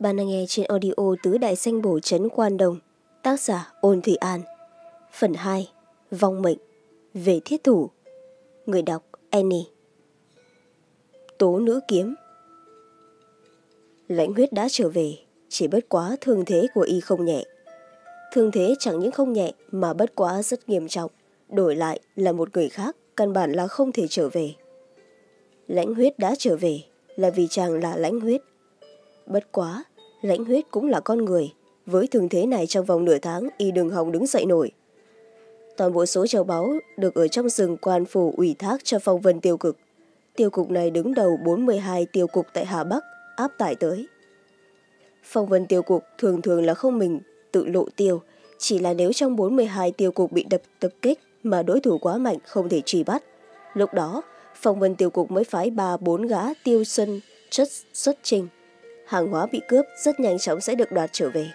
Bạn đang nghe trên audio Tứ Đại danh Bổ Trấn Quan Đồng, tác giả Ôn Thủy An. Phần hai Vong Mệnh, Về Thiết Thủ. Người đọc Annie. Tố Nữ Kiếm Lãnh huyết đã trở về, chỉ bất quá thương thế của y không nhẹ. Thương thế chẳng những không nhẹ mà bất quá rất nghiêm trọng, đổi lại là một người khác, căn bản là không thể trở về. Lãnh huyết đã trở về là vì chàng là lãnh huyết. Bất quá, lãnh huyết cũng là con người, với thương thế này trong vòng nửa tháng y đừng hòng đứng dậy nổi. Toàn bộ số châu báu được ở trong rừng quan phủ ủy thác cho phong vân tiêu cực. Tiêu cục này đứng đầu 42 tiêu cục tại Hà Bắc, áp tải tới. Phong vân tiêu cục thường thường là không mình tự lộ tiêu, chỉ là nếu trong 42 tiêu cục bị đập tập kích mà đối thủ quá mạnh không thể truy bắt. Lúc đó, phong vân tiêu cục mới phái ba bốn gã tiêu xuân chất xuất trình. Hàng hóa bị cướp rất nhanh chóng sẽ được đoạt trở về.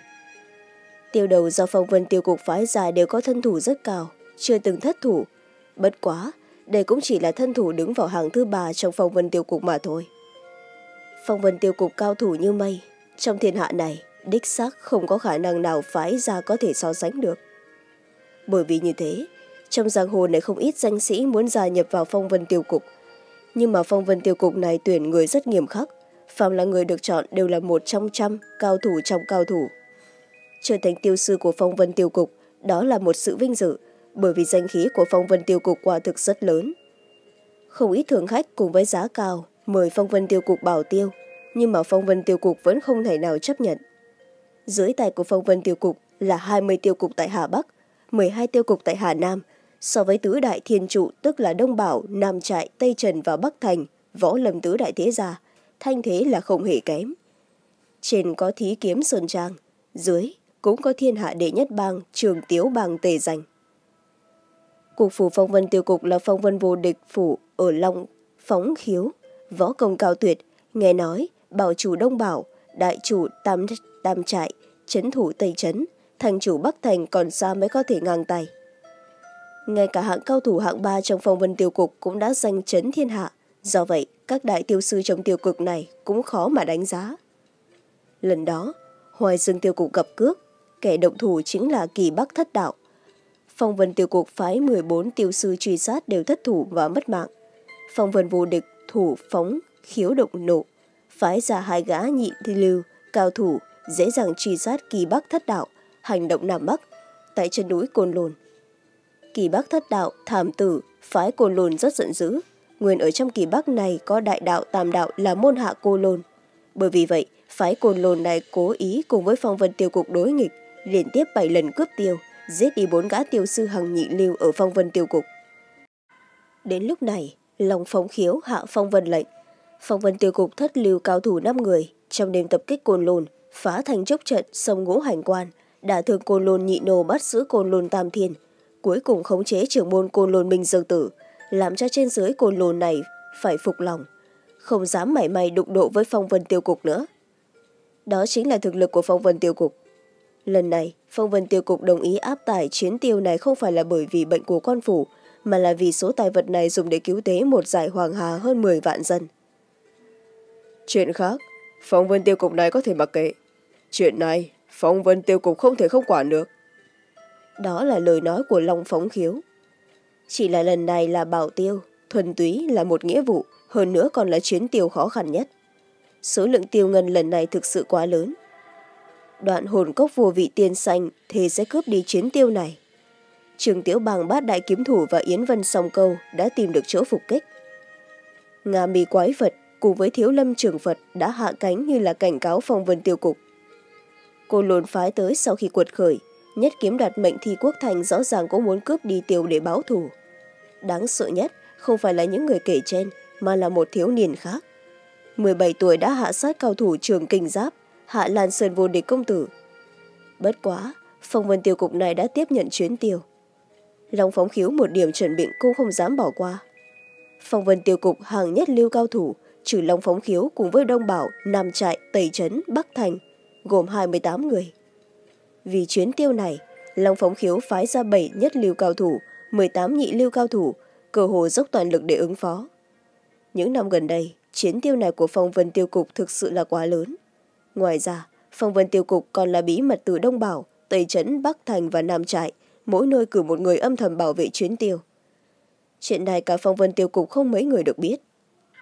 Tiêu đầu do phong vân tiêu cục phái ra đều có thân thủ rất cao, chưa từng thất thủ. Bất quá, đây cũng chỉ là thân thủ đứng vào hàng thứ ba trong phong vân tiêu cục mà thôi. Phong vân tiêu cục cao thủ như mây, trong thiên hạ này, đích xác không có khả năng nào phái ra có thể so sánh được. Bởi vì như thế, trong giang hồ này không ít danh sĩ muốn gia nhập vào phong vân tiêu cục. Nhưng mà phong vân tiêu cục này tuyển người rất nghiêm khắc, phạm là người được chọn đều là một trong trăm cao thủ trong cao thủ. Trở thành tiêu sư của phong vân tiêu cục, đó là một sự vinh dự, bởi vì danh khí của phong vân tiêu cục quả thực rất lớn. Không ít thường khách cùng với giá cao mời phong vân tiêu cục bảo tiêu, nhưng mà phong vân tiêu cục vẫn không thể nào chấp nhận. Dưới tay của phong vân tiêu cục là 20 tiêu cục tại Hà Bắc, 12 tiêu cục tại Hà Nam, so với tứ đại thiên trụ tức là Đông Bảo, Nam Trại, Tây Trần và Bắc Thành, võ lâm tứ đại thế gia, thanh thế là không hề kém. Trên có thí kiếm Sơn Trang, dưới cũng có thiên hạ đệ nhất bang trường tiếu bang tề danh. Cục phủ phong vân tiêu cục là phong vân vô địch phủ ở Long, Phóng Khiếu, võ công cao tuyệt, nghe nói, bảo chủ Đông Bảo, đại chủ Tam, tam Trại, chấn thủ Tây Trấn, thành chủ Bắc Thành còn xa mới có thể ngang tay. Ngay cả hạng cao thủ hạng ba trong phong vân tiêu cục cũng đã danh chấn thiên hạ, do vậy các đại tiêu sư trong tiêu cực này cũng khó mà đánh giá. Lần đó, Hoài Dương tiêu cục gặp cước, kẻ động thủ chính là kỳ bắc thất đạo. Phong vân tiêu cục phái 14 tiêu sư truy sát đều thất thủ và mất mạng. Phong vân vô địch thủ phóng khiếu động nộ, phái ra hai gã nhị thi lưu, cao thủ, dễ dàng truy sát kỳ bắc thất đạo, hành động Nam Bắc, tại chân núi Côn lồn Kỳ bắc thất đạo, thảm tử, phái Côn lồn rất giận dữ. Nguyên ở trong kỳ bắc này có đại đạo tam đạo là môn hạ Cô Lôn. Bởi vì vậy, phái Côn Lôn này cố ý cùng với phong vân tiêu cục đối nghịch, liên tiếp bảy lần cướp tiêu, giết đi bốn gã tiêu sư hằng nhị lưu ở phong vân tiêu cục. Đến lúc này, lòng phóng khiếu hạ phong vân lệnh. Phong vân tiêu cục thất lưu cao thủ năm người, trong đêm tập kích côn lôn, phá thành chốc trận sông ngũ hành quan, đã thương côn lôn nhị nô bắt giữ côn lôn tam thiên, cuối cùng khống chế trưởng môn côn lôn minh dương tử, làm cho trên dưới côn lồ này phải phục lòng, không dám mảy may đụng độ với phong vân tiêu cục nữa. Đó chính là thực lực của phong vân tiêu cục. Lần này, phong vân tiêu cục đồng ý áp tải chiến tiêu này không phải là bởi vì bệnh của quan phủ, mà là vì số tài vật này dùng để cứu tế một giải hoàng hà hơn 10 vạn dân. Chuyện khác, phong vân tiêu cục này có thể mặc kệ. Chuyện này, phong vân tiêu cục không thể không quản được. Đó là lời nói của Long Phóng Khiếu. Chỉ là lần này là bảo tiêu, thuần túy là một nghĩa vụ, hơn nữa còn là chuyến tiêu khó khăn nhất. Số lượng tiêu ngân lần này thực sự quá lớn. Đoạn hồn cốc vô vị tiên xanh thì sẽ cướp đi chuyến tiêu này. Trường Tiểu Bàng bát đại kiếm thủ và Yến Vân song câu đã tìm được chỗ phục kích. Nga mì quái Phật cùng với Thiếu Lâm Trường Phật đã hạ cánh như là cảnh cáo phong vân tiêu cục. Cô lồn phái tới sau khi cuột khởi, nhất kiếm đạt mệnh thi quốc thành rõ ràng cũng muốn cướp đi tiêu để báo thù. Đáng sợ nhất không phải là những người kể trên, mà là một thiếu niên khác. 17 tuổi đã hạ sát cao thủ trường kinh giáp, hạ Lan Sơn vô địch công tử. Bất quá, phong vân tiêu cục này đã tiếp nhận chuyến tiêu. Long phóng khiếu một điểm chuẩn bị cũng không dám bỏ qua. Phong vân tiêu cục hàng nhất lưu cao thủ, trừ Long phóng khiếu cùng với Đông Bảo, Nam Trại, Tây Trấn, Bắc Thành, gồm 28 người. Vì chuyến tiêu này, Long phóng khiếu phái ra bảy nhất lưu cao thủ, 18 nhị lưu cao thủ, cơ hồ dốc toàn lực để ứng phó. Những năm gần đây, chiến tiêu này của phong vân tiêu cục thực sự là quá lớn. Ngoài ra, phong vân tiêu cục còn là bí mật từ đông bảo tây trấn bắc thành và nam trại mỗi nơi cử một người âm thầm bảo vệ chuyến tiêu chuyện này cả phong vân tiêu cục không mấy người được biết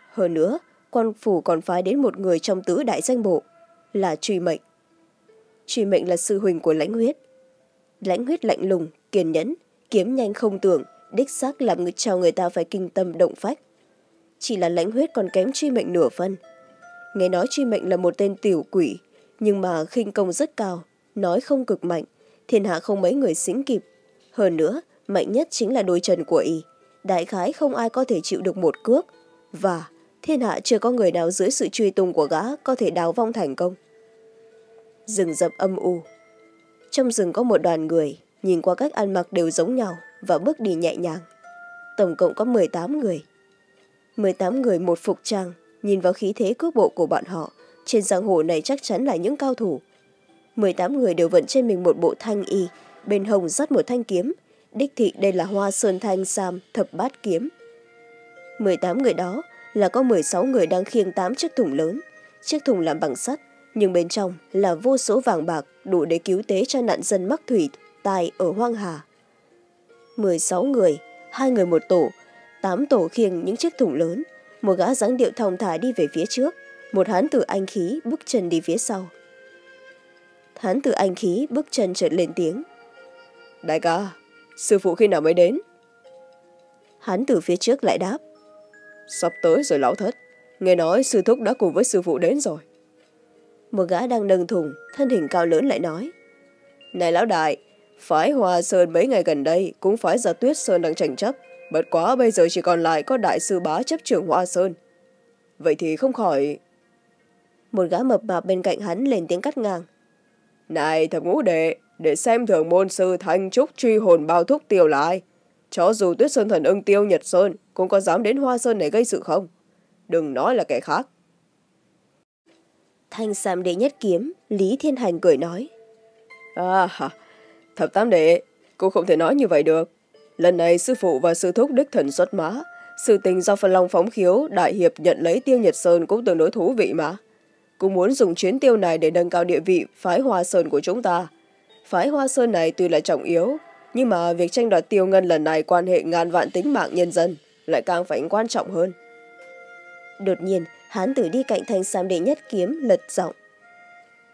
hơn nữa quan phủ còn phái đến một người trong tứ đại danh bộ là truy mệnh truy mệnh là sư huynh của lãnh huyết lãnh huyết lạnh lùng kiên nhẫn kiếm nhanh không tưởng, đích xác làm cho người ta phải kinh tâm động phách. Chỉ là lãnh huyết còn kém truy mệnh nửa phân nghe nói truy mệnh là một tên tiểu quỷ, nhưng mà khinh công rất cao, nói không cực mạnh, thiên hạ không mấy người xính kịp. Hơn nữa, mạnh nhất chính là đôi chân của y, đại khái không ai có thể chịu được một cước. Và, thiên hạ chưa có người nào dưới sự truy tung của gã có thể đào vong thành công. Rừng rậm âm u. Trong rừng có một đoàn người nhìn qua cách ăn mặc đều giống nhau và bước đi nhẹ nhàng. Tổng cộng có m tám người. m tám người một phục trang, nhìn vào khí thế cước bộ của bọn họ, trên giang hồ này chắc chắn là những cao thủ. m tám người đều vận trên mình một bộ thanh y, bên hồng dắt một thanh kiếm, đích thị đây là hoa sơn thanh sam thập bát kiếm. m tám người đó là có m sáu người đang khiêng tám chiếc thùng lớn. Chiếc thùng làm bằng sắt, nhưng bên trong là vô số vàng bạc đủ để cứu tế cho nạn dân mắc thủy tài ở hoang hà. M sáu người hai người một tổ tám tổ khiêng những chiếc thùng lớn một gã dáng điệu thong thả đi về phía trước một hán tử anh khí bước chân đi phía sau. Hán tử anh khí bước chân chợt lên tiếng. Đại ca sư phụ khi nào mới đến? Hán tử phía trước lại đáp. Sắp tới rồi lão thất nghe nói sư thúc đã cùng với sư phụ đến rồi. Một gã đang nâng thùng thân hình cao lớn lại nói. Này lão đại phái hoa sơn mấy ngày gần đây cũng phái ra tuyết sơn đang tranh chấp. Bất quá bây giờ chỉ còn lại có đại sư bá chấp trưởng hoa sơn. Vậy thì không khỏi một gã mập mạp bên cạnh hắn lên tiếng cắt ngang. Này thập ngũ đệ để xem thường môn sư thanh trúc truy hồn bao thúc tiêu lại cho dù tuyết sơn thần ưng tiêu nhật sơn cũng có dám đến hoa sơn này gây sự không? Đừng nói là kẻ khác. Thanh sam đệ nhất kiếm lý thiên hành cười nói. À thập tam đệ cô không thể nói như vậy được. Lần này sư phụ và sư thúc đích thần xuất mã sự tình do phần long phóng khiếu đại hiệp nhận lấy tiêu nhật sơn cũng tương đối thú vị mà. Cũng muốn dùng chuyến tiêu này để nâng cao địa vị phái hoa sơn của chúng ta. Phái hoa sơn này tuy là trọng yếu nhưng mà việc tranh đoạt tiêu ngân lần này quan hệ ngàn vạn tính mạng nhân dân lại càng phải quan trọng hơn. Đột nhiên hán tử đi cạnh thanh sam đệ nhất kiếm lật giọng.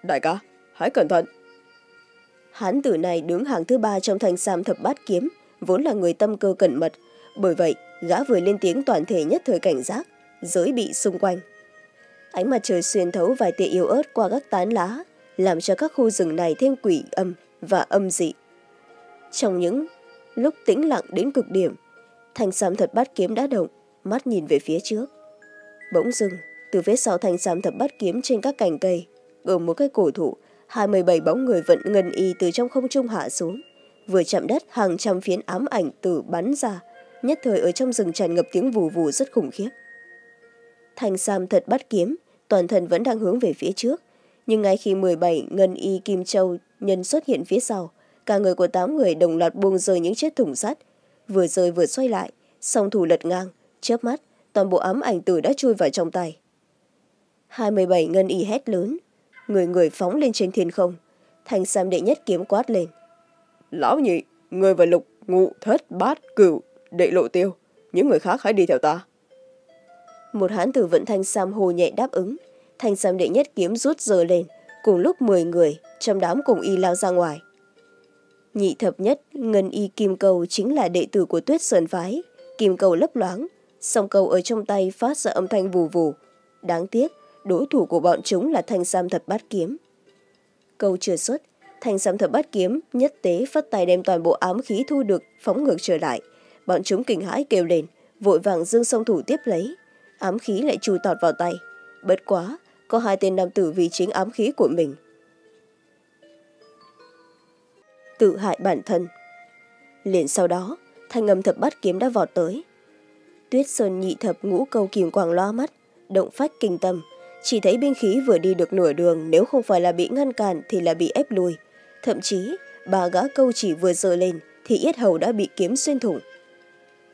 Đại ca hãy cẩn thận hán tử này đứng hàng thứ ba trong thanh sam thập bát kiếm, vốn là người tâm cơ cẩn mật. Bởi vậy, gã vừa lên tiếng toàn thể nhất thời cảnh giác, giới bị xung quanh. Ánh mặt trời xuyên thấu vài tia yếu ớt qua các tán lá, làm cho các khu rừng này thêm quỷ âm và âm dị. Trong những lúc tĩnh lặng đến cực điểm, thanh sam thật bát kiếm đã động, mắt nhìn về phía trước. Bỗng dưng, từ phía sau thanh sam thập bát kiếm trên các cành cây ở một cái cổ thụ hai mươi bảy bóng người vận ngân y từ trong không trung hạ xuống. Vừa chạm đất, hàng trăm phiến ám ảnh từ bắn ra. Nhất thời ở trong rừng tràn ngập tiếng vù vù rất khủng khiếp. Thanh sam thật bắt kiếm, toàn thân vẫn đang hướng về phía trước. Nhưng ngay khi m bảy ngân y kim châu nhân xuất hiện phía sau, cả người của tám người đồng loạt buông rơi những chiếc thùng sắt. Vừa rơi vừa xoay lại, song thủ lật ngang. Chớp mắt, toàn bộ ám ảnh tử đã chui vào trong tay. Hai mươi bảy ngân y hét lớn người người phóng lên trên thiên không. Thanh sam đệ nhất kiếm quát lên. Lão nhị, người và lục, ngụ, thất, bát, cửu, đệ lộ tiêu. Những người khác hãy đi theo ta. Một hán tử vận thanh sam hồ nhẹ đáp ứng. Thanh sam đệ nhất kiếm rút giờ lên. Cùng lúc m người, trong đám cùng y lao ra ngoài. Nhị thập nhất, ngân y kim cầu chính là đệ tử của tuyết sơn phái. Kim cầu lấp loáng, song cầu ở trong tay phát ra âm thanh vù vù. Đáng tiếc đối thủ của bọn chúng là thanh sam thập bát kiếm. Câu chưa xuất, thanh sam thập bát kiếm nhất tế phất tay đem toàn bộ ám khí thu được, phóng ngược trở lại. Bọn chúng kinh hãi kêu lên, vội vàng dương song thủ tiếp lấy. Ám khí lại chui tọt vào tay. Bất quá, có hai tên nam tử vì chính ám khí của mình. Tự hại bản thân. Liền sau đó, thanh âm thập bát kiếm đã vọt tới. Tuyết sơn nhị thập ngũ câu kìm quàng loa mắt, động phách kinh tâm chỉ thấy binh khí vừa đi được nửa đường, nếu không phải là bị ngăn cản thì là bị ép lùi. Thậm chí, bà gã câu chỉ vừa giơ lên thì yết hầu đã bị kiếm xuyên thủng.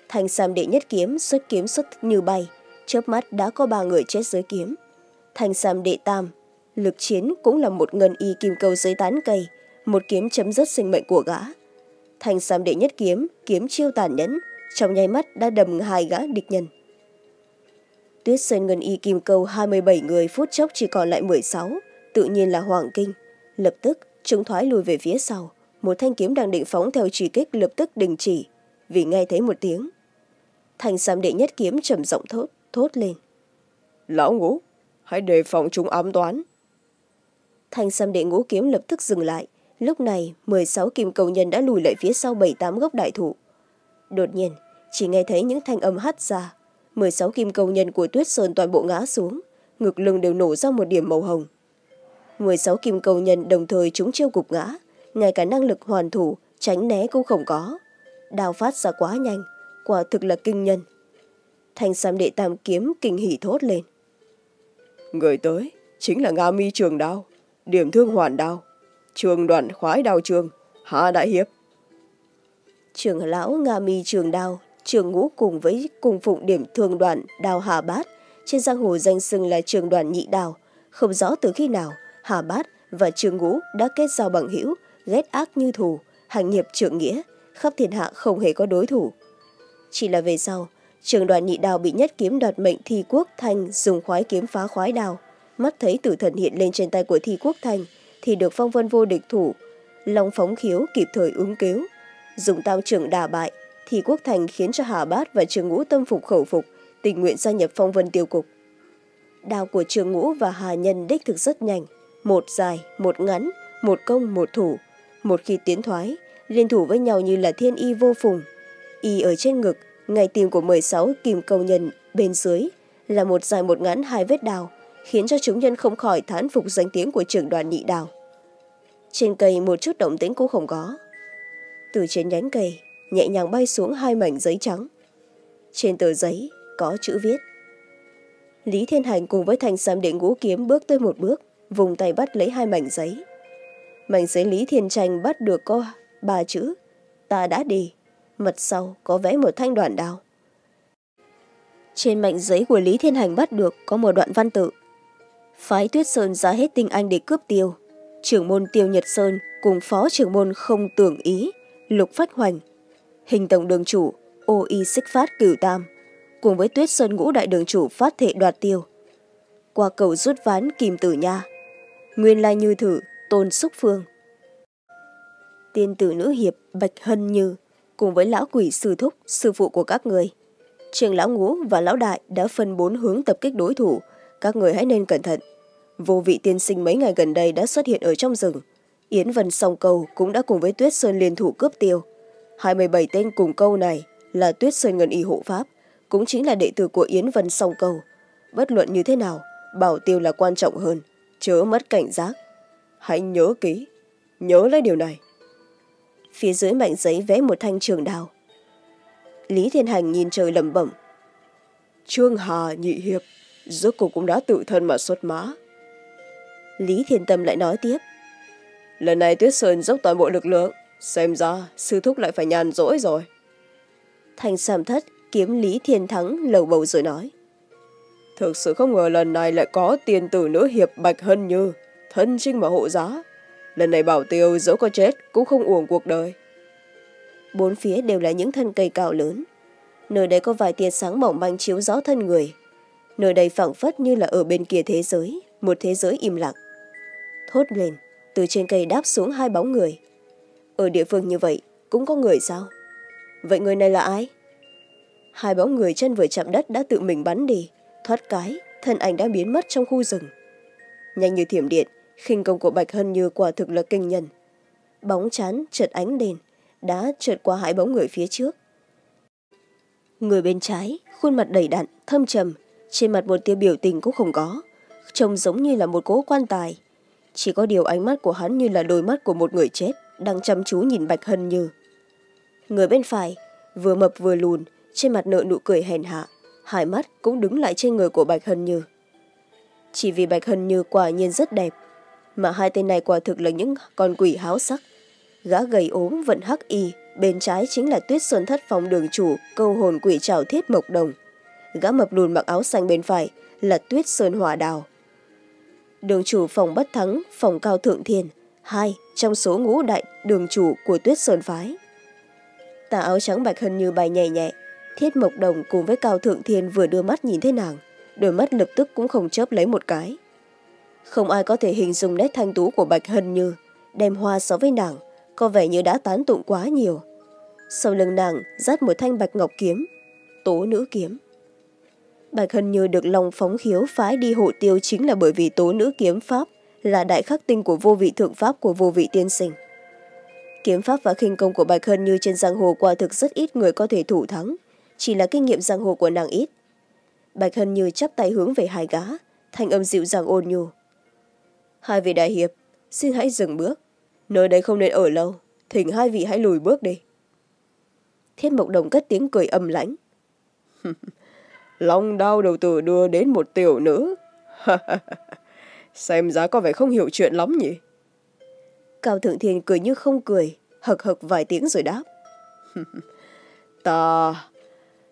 Thanh sam đệ nhất kiếm, xuất kiếm xuất như bay. Chớp mắt đã có ba người chết dưới kiếm. Thanh sam đệ tam, lực chiến cũng là một ngân y kim câu dưới tán cây, một kiếm chấm dứt sinh mệnh của gã. Thành sam đệ nhất kiếm kiếm chiêu tàn nhẫn, trong nháy mắt đã đầm hai gã địch nhân tuyết sơn ngân y kim câu hai mươi bảy người phút chốc chỉ còn lại m sáu. Tự nhiên là hoàng kinh. Lập tức chúng thoái lùi về phía sau. Một thanh kiếm đang định phóng theo chỉ kích lập tức đình chỉ. Vì nghe thấy một tiếng thành sam đệ nhất kiếm trầm giọng thốt thốt lên. Lão ngũ hãy đề phòng chúng ám toán. Thanh sam đệ ngũ kiếm lập tức dừng lại. Lúc này m sáu kim cầu nhân đã lùi lại phía sau bảy tám gốc đại thụ. Đột nhiên chỉ nghe thấy những thanh âm hắt ra sáu kim cầu nhân của tuyết sơn toàn bộ ngã xuống ngực lưng đều nổ ra một điểm màu hồng. m sáu kim cầu nhân đồng thời chúng chiêu cục ngã ngay cả năng lực hoàn thủ tránh né cũng không có. Đào phát ra quá nhanh quả thực là kinh nhân. Thanh sam đệ tam kiếm kinh hỉ thốt lên. Người tới chính là nga mi trường đao điểm thương hoàn đao trường đoàn khoái đao trường hạ đại hiệp. Trường lão nga mi trường đao trường ngũ cùng với cùng phụng điểm thường đoàn đào hà bát. Trên giang hồ danh xưng là trường đoàn nhị đào. Không rõ từ khi nào, hà bát và trường ngũ đã kết giao bằng hữu, ghét ác như thù hành nghiệp trượng nghĩa, khắp thiên hạ không hề có đối thủ. Chỉ là về sau, trường đoàn nhị đào bị nhất kiếm đoạt mệnh thi quốc thanh dùng khoái kiếm phá khoái đào. Mắt thấy tử thần hiện lên trên tay của thi quốc thanh thì được phong vân vô địch thủ, long phóng khiếu kịp thời ứng cứu, dùng tao trưởng đà bại thì quốc thành khiến cho hà bát và trường ngũ tâm phục khẩu phục, tình nguyện gia nhập phong vân tiêu cục. Đào của trường ngũ và hà nhân đích thực rất nhanh, một dài, một ngắn, một công, một thủ. Một khi tiến thoái, liên thủ với nhau như là thiên y vô phùng. Y ở trên ngực, ngày tìm của m sáu kìm cầu nhân bên dưới, là một dài, một ngắn, hai vết đào, khiến cho chúng nhân không khỏi thán phục danh tiếng của trưởng đoàn nhị đào. Trên cây một chút động tĩnh cũng không có. Từ trên nhánh cây nhẹ nhàng bay xuống hai mảnh giấy trắng. Trên tờ giấy có chữ viết, lý thiên hành cùng với thành sam đệ ngũ kiếm bước tới một bước, vùng tay bắt lấy hai mảnh giấy. Mảnh giấy lý thiên tranh bắt được có ba chữ, ta đã đi, mặt sau có vẽ một thanh đoạn đao trên mảnh giấy của lý thiên hành bắt được có một đoạn văn tự, phái tuyết sơn ra hết tinh anh để cướp tiêu. Trưởng môn tiêu nhật sơn cùng phó trưởng môn không tưởng ý, lục phách hoành hình tổng đường chủ ô y xích phát cửu tam, cùng với tuyết sơn ngũ đại đường chủ phát thệ đoạt tiêu. Qua cầu rút ván kìm tử nha, nguyên lai như thử, tôn xúc phương. Tiên tử nữ hiệp bạch hân như, cùng với lão quỷ sư thúc, sư phụ của các người. Trường lão ngũ và lão đại đã phân bốn hướng tập kích đối thủ, các người hãy nên cẩn thận. Vô vị tiên sinh mấy ngày gần đây đã xuất hiện ở trong rừng. Yến vân song cầu cũng đã cùng với tuyết sơn liên thủ cướp tiêu hai mươi bảy tên cùng câu này là tuyết sơn ngân y hộ pháp, cũng chính là đệ tử của yến vân song câu. Bất luận như thế nào, bảo tiêu là quan trọng hơn, chớ mất cảnh giác. Hãy nhớ kỹ, nhớ lấy điều này. Phía dưới mảnh giấy vẽ một thanh trường đào. Lý thiên hành nhìn trời lẩm bẩm. Trương hà nhị hiệp, rốt cuộc cũng đã tự thân mà xuất mã. Lý thiên tâm lại nói tiếp. Lần này tuyết sơn dốc toàn bộ lực lượng xem ra sư thúc lại phải nhàn rỗi rồi. Thành sàm thất kiếm lý thiên thắng lầu bầu rồi nói. Thực sự không ngờ lần này lại có tiền tử nữ hiệp bạch hân như thân trinh mà hộ giá. Lần này bảo tiêu dẫu có chết cũng không uổng cuộc đời. Bốn phía đều là những thân cây cao lớn. Nơi đây có vài tia sáng mỏng manh chiếu gió thân người. Nơi đây phảng phất như là ở bên kia thế giới một thế giới im lặng. Thốt lên từ trên cây đáp xuống hai bóng người ở địa phương như vậy, cũng có người sao? Vậy người này là ai? Hai bóng người chân vừa chạm đất đã tự mình bắn đi, thoát cái, thân ảnh đã biến mất trong khu rừng. Nhanh như thiểm điện, khinh công của bạch hân như quả thực là kinh nhân. Bóng chán, chợt ánh đèn, đã trượt qua hai bóng người phía trước. Người bên trái, khuôn mặt đầy đặn, thâm trầm, trên mặt một tia biểu tình cũng không có, trông giống như là một cố quan tài. Chỉ có điều ánh mắt của hắn như là đôi mắt của một người chết đang chăm chú nhìn bạch hân như. Người bên phải, vừa mập vừa lùn, trên mặt nợ nụ cười hèn hạ, hai mắt cũng đứng lại trên người của bạch hân như. Chỉ vì bạch hân như quả nhiên rất đẹp, mà hai tên này quả thực là những con quỷ háo sắc. Gã gầy ốm vận hắc y, bên trái chính là tuyết sơn thất phòng đường chủ, câu hồn quỷ trào thiết mộc đồng. Gã mập lùn mặc áo xanh bên phải là tuyết sơn hỏa đào. Đường chủ phòng bất thắng, phòng cao thượng thiên, hai trong số ngũ đại đường chủ của tuyết sơn phái. Tà áo trắng bạch hân như bay nhẹ nhẹ, thiết mộc đồng cùng với cao thượng thiên vừa đưa mắt nhìn thấy nàng, đôi mắt lập tức cũng không chớp lấy một cái. Không ai có thể hình dung nét thanh tú của bạch hân như đem hoa so với nàng, có vẻ như đã tán tụng quá nhiều. Sau lưng nàng dắt một thanh bạch ngọc kiếm, tố nữ kiếm. Bạch hân như được lòng phóng khiếu phái đi hộ tiêu chính là bởi vì tố nữ kiếm pháp là đại khắc tinh của vô vị thượng pháp của vô vị tiên sinh. Kiếm pháp và khinh công của bạch hân như trên giang hồ quả thực rất ít người có thể thủ thắng, chỉ là kinh nghiệm giang hồ của nàng ít. Bạch hân như chắp tay hướng về hai gã, thanh âm dịu dàng ôn nhu. Hai vị đại hiệp, xin hãy dừng bước. Nơi đây không nên ở lâu, thỉnh hai vị hãy lùi bước đi. Thiết mộc đồng cất tiếng cười âm lãnh. Long đao đầu tử đưa đến một tiểu nữ. xem giá có vẻ không hiểu chuyện lắm nhỉ? Cao thượng thiên cười như không cười hực hực vài tiếng rồi đáp. Ta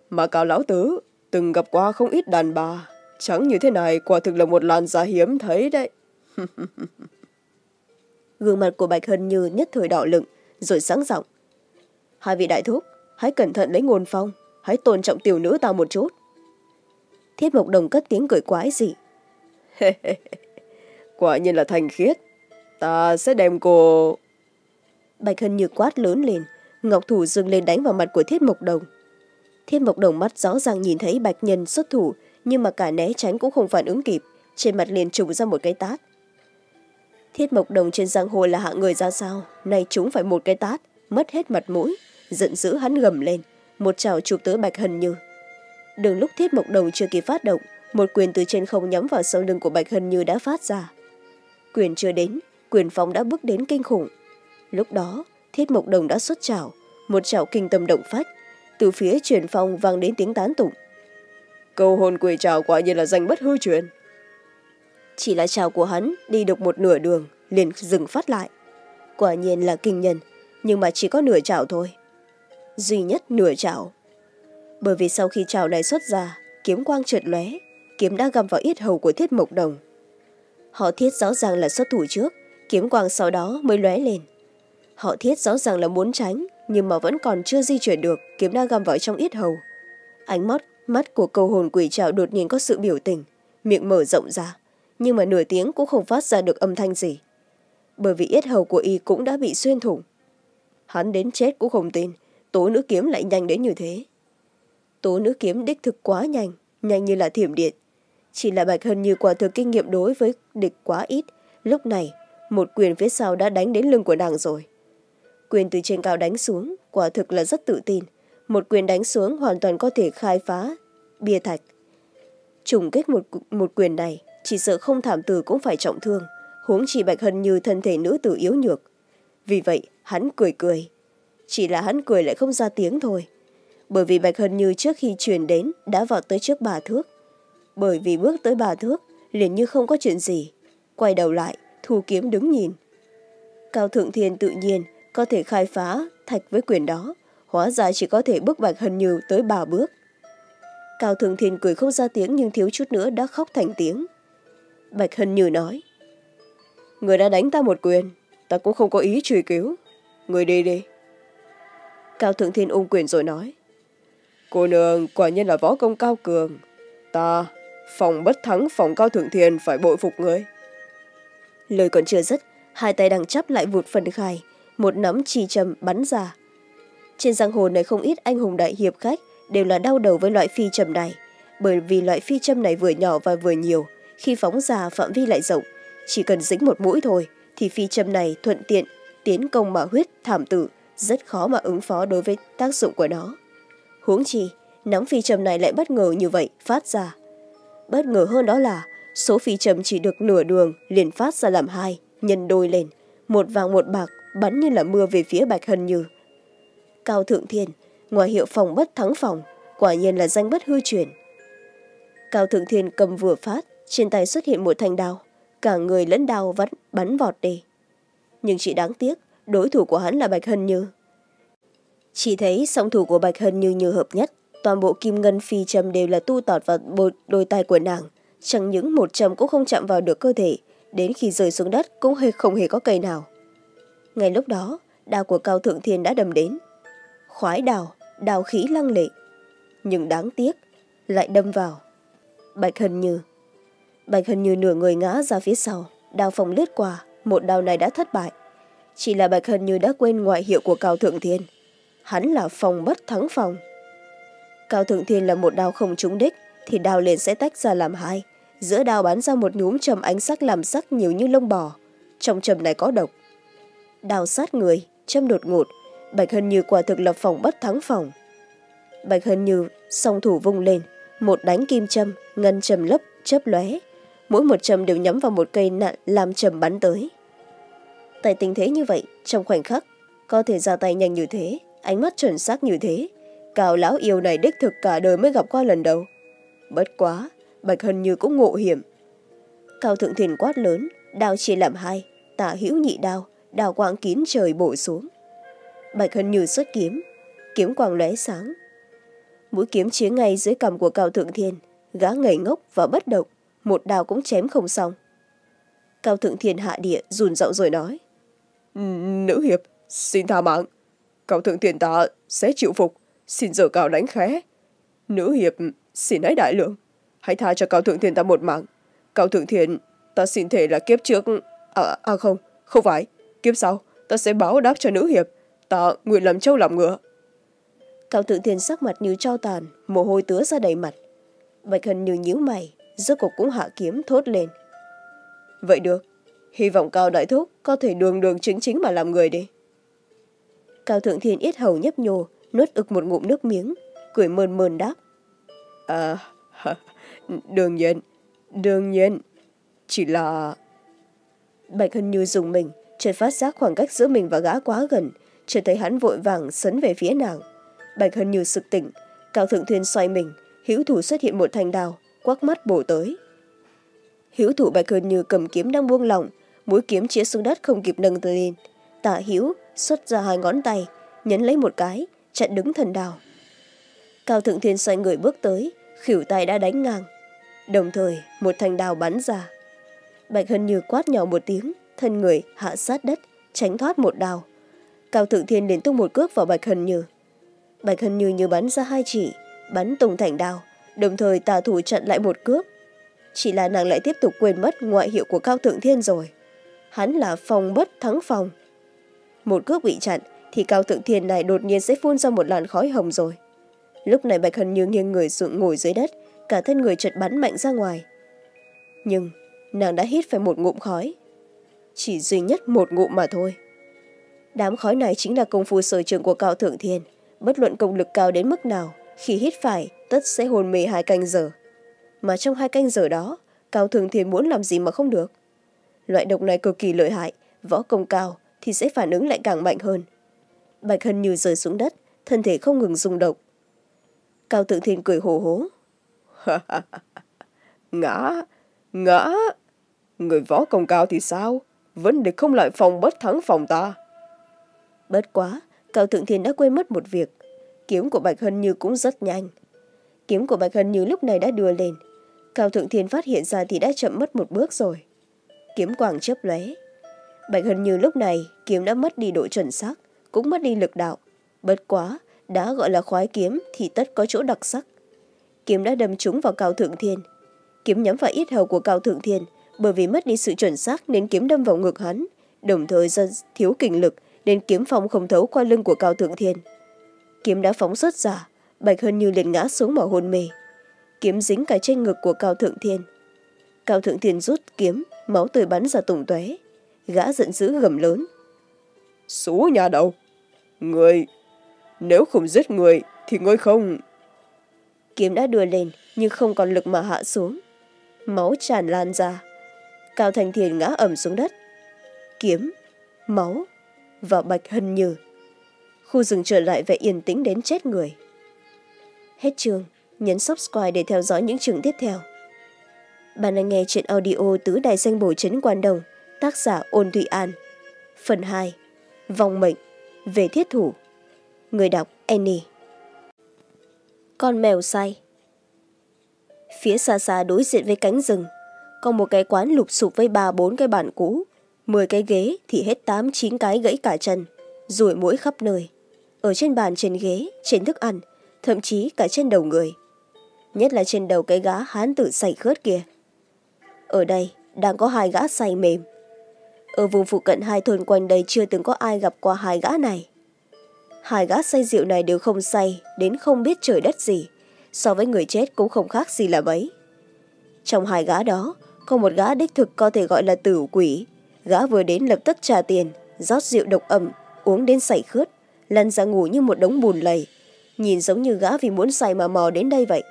mà cao lão tứ từng gặp qua không ít đàn bà. Trắng như thế này quả thực là một làn da hiếm thấy đấy. Gương mặt của bạch hân như nhất thời đỏ lựng rồi sáng giọng. Hai vị đại thúc hãy cẩn thận lấy ngôn phong hãy tôn trọng tiểu nữ ta một chút. Thiết mộc đồng cất tiếng cười quái dị quả nhiên là thành khiết. Ta sẽ đem cô bạch hân như quát lớn lên. Ngọc thủ dừng lên đánh vào mặt của thiết mộc đồng. Thiết mộc đồng mắt rõ ràng nhìn thấy bạch nhân xuất thủ, nhưng mà cả né tránh cũng không phản ứng kịp. Trên mặt liền trùng ra một cái tát. Thiết mộc đồng trên giang hồ là hạng người ra sao? Nay chúng phải một cái tát, mất hết mặt mũi. Giận dữ hắn gầm lên. Một chảo chụp tới bạch hân như. Đường lúc thiết mộc đồng chưa kịp phát động, một quyền từ trên không nhắm vào sau lưng của bạch hân như đã phát ra quyền chưa đến quyền phong đã bước đến kinh khủng. Lúc đó thiết mộc đồng đã xuất trào một trào kinh tâm động phách. Từ phía truyền phong vang đến tiếng tán tụng. Câu hồn quỷ trào quả nhiên là danh bất hư truyền. Chỉ là trào của hắn đi được một nửa đường liền dừng phát lại. Quả nhiên là kinh nhân nhưng mà chỉ có nửa trào thôi. Duy nhất nửa trào bởi vì sau khi trào này xuất ra kiếm quang trượt lóe kiếm đã găm vào yết hầu của thiết mộc đồng họ thiết rõ ràng là xuất thủ trước, kiếm quang sau đó mới lóe lên. Họ thiết rõ ràng là muốn tránh, nhưng mà vẫn còn chưa di chuyển được, kiếm đã găm vào trong yết hầu. Ánh mắt mắt của câu hồn quỷ trào đột nhiên có sự biểu tình, miệng mở rộng ra, nhưng mà nửa tiếng cũng không phát ra được âm thanh gì. Bởi vì yết hầu của y cũng đã bị xuyên thủng. Hắn đến chết cũng không tin, tố nữ kiếm lại nhanh đến như thế. Tố nữ kiếm đích thực quá nhanh nhanh như là thiểm điện chỉ là bạch hân như quả thực kinh nghiệm đối với địch quá ít. Lúc này một quyền phía sau đã đánh đến lưng của nàng rồi. Quyền từ trên cao đánh xuống quả thực là rất tự tin. Một quyền đánh xuống hoàn toàn có thể khai phá bia thạch. Trùng kích một, một quyền này chỉ sợ không thảm tử cũng phải trọng thương. Huống chỉ bạch hân như thân thể nữ tử yếu nhược. Vì vậy hắn cười cười. Chỉ là hắn cười lại không ra tiếng thôi. Bởi vì bạch hân như trước khi truyền đến đã vào tới trước bà thước bởi vì bước tới bà thước, liền như không có chuyện gì. Quay đầu lại, thu kiếm đứng nhìn. Cao thượng thiên tự nhiên có thể khai phá thạch với quyền đó, hóa ra chỉ có thể bước bạch hân như tới ba bước. Cao thượng thiên cười không ra tiếng nhưng thiếu chút nữa đã khóc thành tiếng. Bạch hân như nói, người đã đánh ta một quyền, ta cũng không có ý truy cứu. Người đi đi. Cao thượng thiên ôm quyền rồi nói, cô nương quả nhiên là võ công cao cường. Ta phòng bất thắng, phòng cao thượng thiền phải bội phục người. Lời còn chưa dứt, hai tay đang chắp lại vụt phần khai một nắm chỉ trầm bắn ra. Trên giang hồ này không ít anh hùng đại hiệp khách đều là đau đầu với loại phi trầm này, bởi vì loại phi châm này vừa nhỏ và vừa nhiều, khi phóng ra phạm vi lại rộng, chỉ cần dính một mũi thôi thì phi châm này thuận tiện tiến công mà huyết thảm tử, rất khó mà ứng phó đối với tác dụng của nó. Huống chi, nắm phi châm này lại bất ngờ như vậy phát ra bất ngờ hơn đó là, số phi châm chỉ được nửa đường liền phát ra làm hai, nhân đôi lên. Một vàng một bạc, bắn như là mưa về phía bạch hân như. Cao thượng thiên, ngoài hiệu phòng bất thắng phòng, quả nhiên là danh bất hư truyền. Cao thượng thiên cầm vừa phát, trên tay xuất hiện một thanh đao, cả người lẫn đao vẫn bắn vọt đi. Nhưng chỉ đáng tiếc, đối thủ của hắn là bạch hân như. Chỉ thấy song thủ của bạch hân như như hợp nhất toàn bộ kim ngân, phi châm đều là tu tọt vào đôi tay của nàng. Chẳng những một châm cũng không chạm vào được cơ thể, đến khi rơi xuống đất cũng hơi không hề có cây nào. Ngay lúc đó, đao của cao thượng thiên đã đâm đến. Khoái đào đào khí lăng lệ. Nhưng đáng tiếc, lại đâm vào. Bạch hân như. Bạch hân như nửa người ngã ra phía sau đào phòng lướt qua, một đào này đã thất bại. Chỉ là bạch hân như đã quên ngoại hiệu của cao thượng thiên. Hắn là phòng bất thắng phòng cao thượng thiên là một đao không trúng đích thì đao liền sẽ tách ra làm hai. Giữa đao bắn ra một nhúm trầm ánh sắc làm sắc nhiều như lông bò. Trong trầm này có độc. Đao sát người châm đột ngột. Bạch hân như quả thực là phòng bất thắng phòng. Bạch hân như song thủ vung lên một đánh kim châm ngân châm lấp chớp lóe. Mỗi một châm đều nhắm vào một cây nạn, làm châm bắn tới. Tại tình thế như vậy trong khoảnh khắc có thể ra tay nhanh như thế ánh mắt chuẩn xác như thế cao lão yêu này đích thực cả đời mới gặp qua lần đầu. Bất quá, bạch hân như cũng ngộ hiểm. Cao thượng thiền quát lớn, đao chia làm hai, tả hữu nhị đao đao quang kín trời bổ xuống. Bạch hân như xuất kiếm kiếm quang lóe sáng. Mũi kiếm chĩa ngay dưới cằm của cao thượng thiên gã ngẩy ngốc và bất động, một đao cũng chém không xong. Cao thượng thiên hạ địa rùn rộng rồi nói nữ hiệp, xin tha mạng. Cao thượng thiên ta sẽ chịu phục xin giờ cao đánh khé nữ hiệp xin hãy đại lượng. Hãy tha cho cao thượng thiên ta một mạng. Cao thượng thiên ta xin thể là kiếp trước à, à không không phải. Kiếp sau ta sẽ báo đáp cho nữ hiệp. Ta nguyện làm trâu làm ngựa. Cao thượng thiên sắc mặt như trao tàn mồ hôi tứa ra đầy mặt. Bạch hân như nhíu mày rốt cuộc cũng hạ kiếm thốt lên. Vậy được. Hy vọng cao đại thúc có thể đường đường chính chính mà làm người đi. Cao thượng thiên yết hầu nhấp nhô nuốt ực một ngụm nước miếng cười mơn mơn đáp. À đương nhiên đương nhiên chỉ là bạch hân như dùng mình chợt phát giác khoảng cách giữa mình và gã quá gần chợt thấy hắn vội vàng sấn về phía nàng. Bạch hân như sực tỉnh cao thượng thiên xoay mình hữu thủ xuất hiện một thanh đào quắc mắt bổ tới. Hữu thủ bạch hân như cầm kiếm đang buông lỏng mũi kiếm chĩa xuống đất không kịp nâng lên. Tả hữu xuất ra hai ngón tay nhấn lấy một cái chặn đứng thần đào cao thượng thiên xoay người bước tới, khỉu tay đã đánh ngang. Đồng thời, một thanh đào bắn ra. Bạch hân như quát nhỏ một tiếng, thân người hạ sát đất, tránh thoát một đào cao thượng thiên liền tung một cước vào bạch hân như. Bạch hân như như bắn ra hai chỉ, bắn tung thành đào đồng thời tà thủ chặn lại một cước. Chỉ là nàng lại tiếp tục quên mất ngoại hiệu của cao thượng thiên rồi. Hắn là phòng bất thắng phòng một cước bị chặn thì cao thượng thiên này đột nhiên sẽ phun ra một làn khói hồng rồi. Lúc này bạch hân như nghiêng người xuống ngồi dưới đất, cả thân người chợt bắn mạnh ra ngoài. Nhưng, nàng đã hít phải một ngụm khói. Chỉ duy nhất một ngụm mà thôi. Đám khói này chính là công phu sở trường của cao thượng thiên bất luận công lực cao đến mức nào, khi hít phải, tất sẽ hồn mê hai canh giờ. Mà trong hai canh giờ đó, cao thượng thiên muốn làm gì mà không được? Loại độc này cực kỳ lợi hại, võ công cao thì sẽ phản ứng lại càng mạnh hơn bạch hân như rơi xuống đất, thân thể không ngừng rung động. Cao thượng thiên cười hồ hố. Ngã ngã. Người võ công cao thì sao? Vẫn địch không lại phòng bất thắng phòng ta. Bất quá, cao thượng thiên đã quên mất một việc. Kiếm của bạch hân như cũng rất nhanh. Kiếm của bạch hân như lúc này đã đưa lên. Cao thượng thiên phát hiện ra thì đã chậm mất một bước rồi. Kiếm quàng chớp lóe. Bạch hân như lúc này, kiếm đã mất đi độ chuẩn xác cũng mất đi lực đạo. Bất quá, đã gọi là khoái kiếm thì tất có chỗ đặc sắc. Kiếm đã đâm trúng vào cao thượng thiên. Kiếm nhắm vào ít hầu của cao thượng thiên, bởi vì mất đi sự chuẩn xác nên kiếm đâm vào ngực hắn. Đồng thời do thiếu kinh lực nên kiếm phong không thấu qua lưng của cao thượng thiên. Kiếm đã phóng xuất ra, bạch hơn như liền ngã xuống mà hôn mê. Kiếm dính cả trên ngực của cao thượng thiên. Cao thượng thiên rút kiếm, máu tươi bắn ra tùng tóe. Gã giận dữ gầm lớn. Số nhà đầu người, nếu không giết người thì ngươi không. Kiếm đã đưa lên, nhưng không còn lực mà hạ xuống. Máu tràn lan ra. Cao thành thiền ngã ẩm xuống đất. Kiếm, máu và bạch hân như khu rừng trở lại vẻ yên tĩnh đến chết người. Hết chương. Nhấn subscribe để theo dõi những chương tiếp theo. Bạn đang nghe chuyện audio tứ đại danh bổ chấn quan đồng, tác giả ôn thụy an. Phần hai vòng mệnh về thiết thủ. Người đọc annie. Con mèo say phía xa xa đối diện với cánh rừng, có một cái quán lụp sụp với ba bốn cái bàn cũ, mười cái ghế thì hết tám chín cái gãy cả chân rủi mũi khắp nơi. Ở trên bàn trên ghế, trên thức ăn, thậm chí cả trên đầu người. Nhất là trên đầu cái gã hán tử say khướt kia. Ở đây đang có hai gã say mềm ở vùng phụ cận hai thôn quanh đây chưa từng có ai gặp qua hai gã này. Hai gã say rượu này đều không say, đến không biết trời đất gì. So với người chết cũng không khác gì là mấy trong hai gã đó, có một gã đích thực có thể gọi là tử quỷ. Gã vừa đến lập tức trả tiền, rót rượu độc ẩm, uống đến say khướt, lăn ra ngủ như một đống bùn lầy. Nhìn giống như gã vì muốn say mà mò đến đây vậy.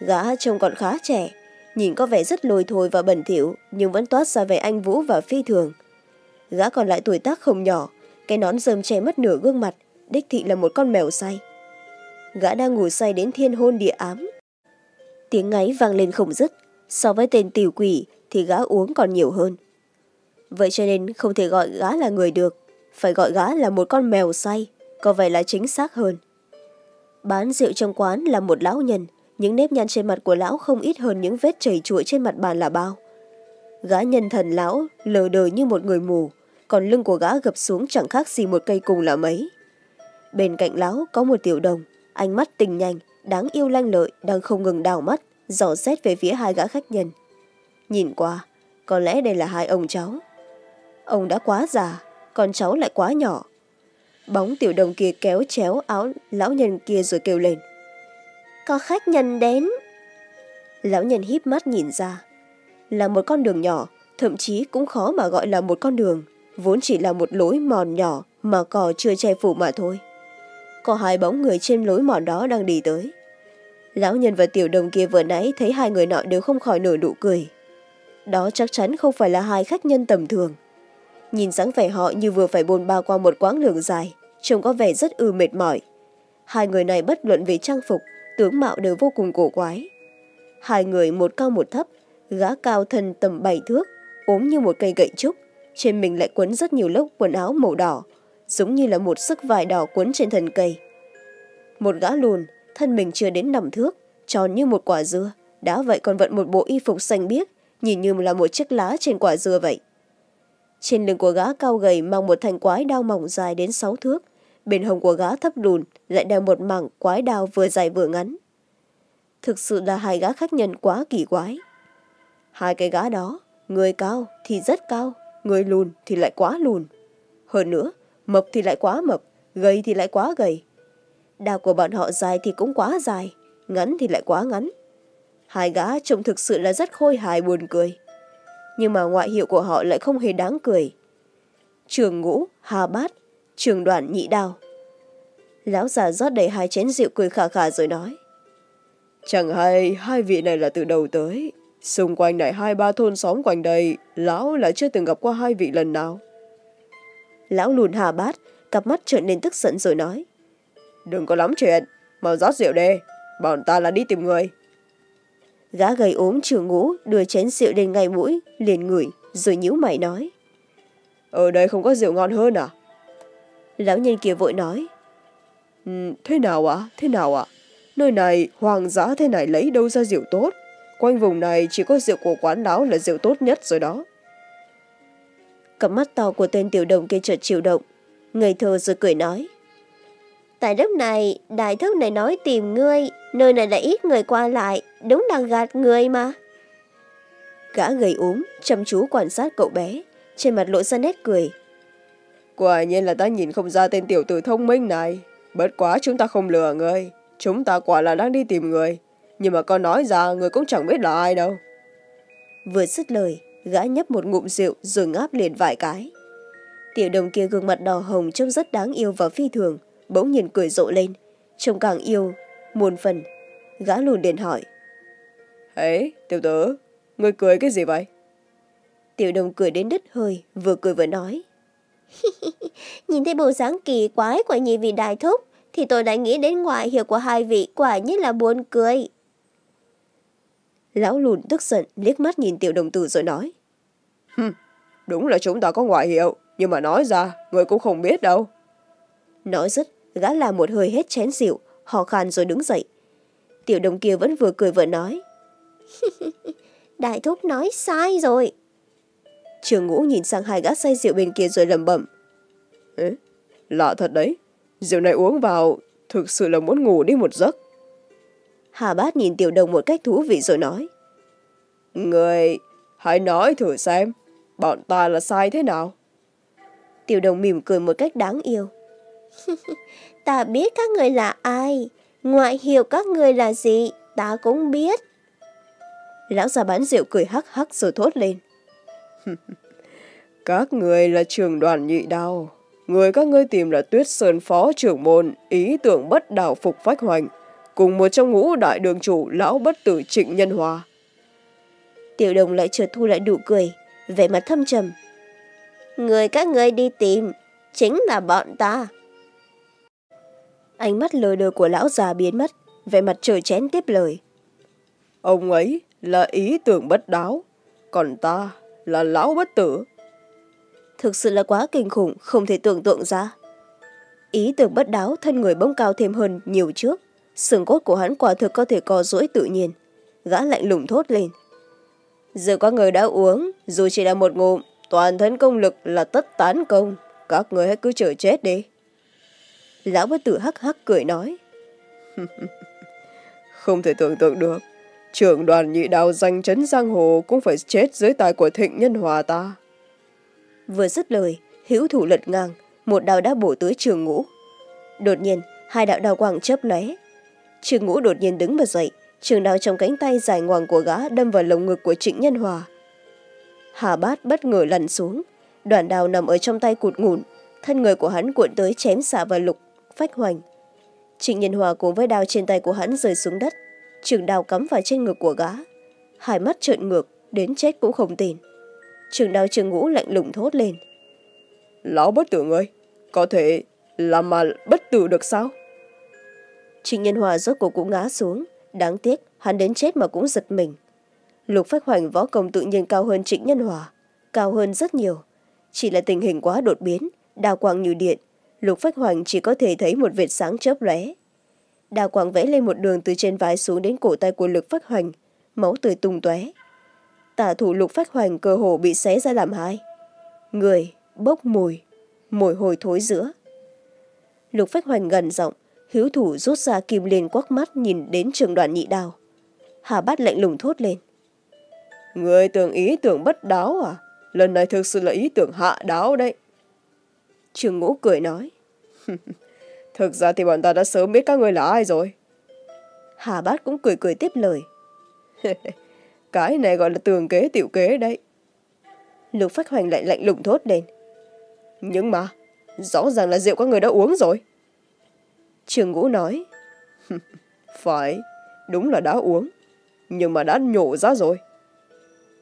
Gã trông còn khá trẻ nhìn có vẻ rất lôi thôi và bẩn thỉu, nhưng vẫn toát ra vẻ anh vũ và phi thường. Gã còn lại tuổi tác không nhỏ, cái nón rơm che mất nửa gương mặt, đích thị là một con mèo say. Gã đang ngủ say đến thiên hôn địa ám. Tiếng ngáy vang lên không dứt, so với tên tiểu quỷ thì gã uống còn nhiều hơn. Vậy cho nên không thể gọi gã là người được, phải gọi gã là một con mèo say, có vẻ là chính xác hơn. Bán rượu trong quán là một lão nhân những nếp nhăn trên mặt của lão không ít hơn những vết chảy chuỗi trên mặt bàn là bao. Gã nhân thần lão lờ đờ như một người mù, còn lưng của gã gập xuống chẳng khác gì một cây cùng là mấy. Bên cạnh lão có một tiểu đồng, ánh mắt tình nhanh, đáng yêu lanh lợi, đang không ngừng đào mắt, dò xét về phía hai gã khách nhân. Nhìn qua, có lẽ đây là hai ông cháu. Ông đã quá già, còn cháu lại quá nhỏ. Bóng tiểu đồng kia kéo chéo áo lão nhân kia rồi kêu lên có khách nhân đến. Lão nhân híp mắt nhìn ra, là một con đường nhỏ, thậm chí cũng khó mà gọi là một con đường, vốn chỉ là một lối mòn nhỏ mà cỏ chưa che phủ mà thôi. Có hai bóng người trên lối mòn đó đang đi tới. Lão nhân và tiểu đồng kia vừa nãy thấy hai người nọ đều không khỏi nở nụ cười. Đó chắc chắn không phải là hai khách nhân tầm thường. Nhìn dáng vẻ họ như vừa phải bồn ba qua một quãng đường dài, trông có vẻ rất ư mệt mỏi. Hai người này bất luận về trang phục tướng mạo đều vô cùng cổ quái. Hai người một cao một thấp, gã cao thân tầm bảy thước, ốm như một cây gậy trúc, trên mình lại quấn rất nhiều lớp quần áo màu đỏ, giống như là một sức vải đỏ quấn trên thân cây. Một gã lùn, thân mình chưa đến nằm thước, tròn như một quả dưa. Đã vậy còn vận một bộ y phục xanh biếc, nhìn như là một chiếc lá trên quả dưa vậy. Trên lưng của gã cao gầy mang một thanh quái đao mỏng dài đến sáu thước bên hông của gã thấp lùn, lại đeo một mảng quái đao vừa dài vừa ngắn. Thực sự là hai gã khách nhân quá kỳ quái. Hai cái gã đó, người cao thì rất cao, người lùn thì lại quá lùn. Hơn nữa, mập thì lại quá mập, gầy thì lại quá gầy. Đao của bọn họ dài thì cũng quá dài, ngắn thì lại quá ngắn. Hai gã trông thực sự là rất khôi hài buồn cười. Nhưng mà ngoại hiệu của họ lại không hề đáng cười. Trường ngũ, hà bát trường đoàn nhị đao. Lão già rót đầy hai chén rượu cười khà khà rồi nói. Chẳng hay hai vị này là từ đầu tới. Xung quanh này hai ba thôn xóm quanh đây lão là chưa từng gặp qua hai vị lần nào. Lão lùn hà bát cặp mắt trợn lên tức giận rồi nói. Đừng có lắm chuyện mau rót rượu đi bọn ta là đi tìm người. Gã gầy ốm trường ngũ đưa chén rượu lên ngay mũi liền ngửi rồi nhíu mày nói. Ở đây không có rượu ngon hơn à lão nhân kia vội nói. Ừ, thế nào ạ? Thế nào ạ? Nơi này hoàng giá thế này lấy đâu ra rượu tốt? Quanh vùng này chỉ có rượu của quán lão là rượu tốt nhất rồi đó. Cặp mắt to của tên tiểu đồng kia chợt chịu động. Ngây thơ rồi cười nói. Tại lúc này đại thúc này nói tìm ngươi nơi này lại ít người qua lại đúng là gạt người mà. Gã gầy ốm chăm chú quan sát cậu bé trên mặt lộ ra nét cười quả nhiên là ta nhìn không ra tên tiểu tử thông minh này. Bất quá chúng ta không lừa ngươi chúng ta quả là đang đi tìm người. Nhưng mà con nói ra người cũng chẳng biết là ai đâu. Vừa dứt lời gã nhấp một ngụm rượu rồi ngáp liền vài cái. Tiểu đồng kia gương mặt đỏ hồng trông rất đáng yêu và phi thường bỗng nhìn cười rộ lên. Trông càng yêu muôn phần. Gã lùn liền hỏi. Ấy tiểu tử người cười cái gì vậy? Tiểu đồng cười đến đứt hơi vừa cười vừa nói nhìn thấy bộ dáng kỳ quái của nhị vị đại thúc thì tôi đã nghĩ đến ngoại hiệu của hai vị quả như là buồn cười. Lão lùn tức giận liếc mắt nhìn tiểu đồng tử rồi nói đúng là chúng ta có ngoại hiệu nhưng mà nói ra người cũng không biết đâu. Nói dứt gã làm một hơi hết chén rượu hò khan rồi đứng dậy. Tiểu đồng kia vẫn vừa cười vừa nói đại thúc nói sai rồi trường ngũ nhìn sang hai gã say rượu bên kia rồi lẩm bẩm. Lạ thật đấy. Rượu này uống vào thực sự là muốn ngủ đi một giấc. Hà bát nhìn tiểu đồng một cách thú vị rồi nói. Người hãy nói thử xem bọn ta là sai thế nào? Tiểu đồng mỉm cười một cách đáng yêu. Ta biết các người là ai ngoại hiệu các người là gì ta cũng biết. Lão già bán rượu cười hắc hắc rồi thốt lên các người là trường đoàn nhị đao người các ngươi tìm là tuyết sơn phó trưởng môn ý tưởng bất đảo phục phách hoành. Cùng một trong ngũ đại đường chủ lão bất tử trịnh nhân hòa. Tiểu đồng lại chợt thu lại đủ cười vẻ mặt thâm trầm. Người các ngươi đi tìm chính là bọn ta. Ánh mắt lờ đờ của lão già biến mất vẻ mặt trời chén tiếp lời. Ông ấy là ý tưởng bất đáo còn ta là lão bất tử. Thực sự là quá kinh khủng, không thể tưởng tượng ra. Ý tưởng bất đáo thân người bỗng cao thêm hơn nhiều trước sừng cốt của hắn quả thực có thể co duỗi tự nhiên, gã lạnh lùng thốt lên. Giờ có người đã uống, dù chỉ là một ngụm, toàn thân công lực là tất tán công, các người hãy cứ chờ chết đi. Lão bất tử hắc hắc cười nói. Không thể tưởng tượng được trưởng đoàn nhị đào danh chấn giang hồ cũng phải chết dưới tài của thịnh nhân hòa ta. Vừa dứt lời, hữu thủ lật ngang, một đào đã bổ tới trường ngũ. Đột nhiên, hai đạo đào quang chớp lóe. Trường ngũ đột nhiên đứng bật dậy, trường đào trong cánh tay dài ngoằng của gã đâm vào lồng ngực của trịnh nhân hòa. Hà bát bất ngờ lăn xuống đoạn đào nằm ở trong tay cụt ngủn thân người của hắn cuộn tới chém xạ vào lục, phách hoành. Trịnh nhân hòa cùng với đao trên tay của hắn rơi xuống đất trường đào cắm vào trên ngực của gã. Hai mắt trợn ngược đến chết cũng không tin. Trường đào trường ngũ lạnh lùng thốt lên. Lão bất tử ngươi có thể làm mà bất tử được sao? Trịnh nhân hòa rốt cuộc cũng ngã xuống. Đáng tiếc hắn đến chết mà cũng giật mình. Lục phách hoành võ công tự nhiên cao hơn trịnh nhân hòa cao hơn rất nhiều. Chỉ là tình hình quá đột biến đào quang như điện lục phách hoành chỉ có thể thấy một vệt sáng chớp lóe đào quang vẽ lên một đường từ trên vai xuống đến cổ tay của lục phách hoành. Máu tươi tung tóe. Tả thủ lục phách hoành cơ hồ bị xé ra làm hai. Người, bốc mùi. Mùi hôi thối giữa. Lục phách hoành gần giọng, hiếu thủ rút ra kim liền quắc mắt nhìn đến trường đoàn nhị đào hà bát lạnh lùng thốt lên. Người tưởng ý tưởng bất đáo à? Lần này thực sự là ý tưởng hạ đáo đấy. Trường ngũ cười nói. thực ra thì bọn ta đã sớm biết các người là ai rồi. Hà bát cũng cười cười tiếp lời. Cái này gọi là tường kế tiểu kế đấy. Lục phách hoành lại lạnh lùng thốt lên. Nhưng mà rõ ràng là rượu các người đã uống rồi. Trường ngũ nói. Phải đúng là đã uống nhưng mà đã nhổ ra rồi.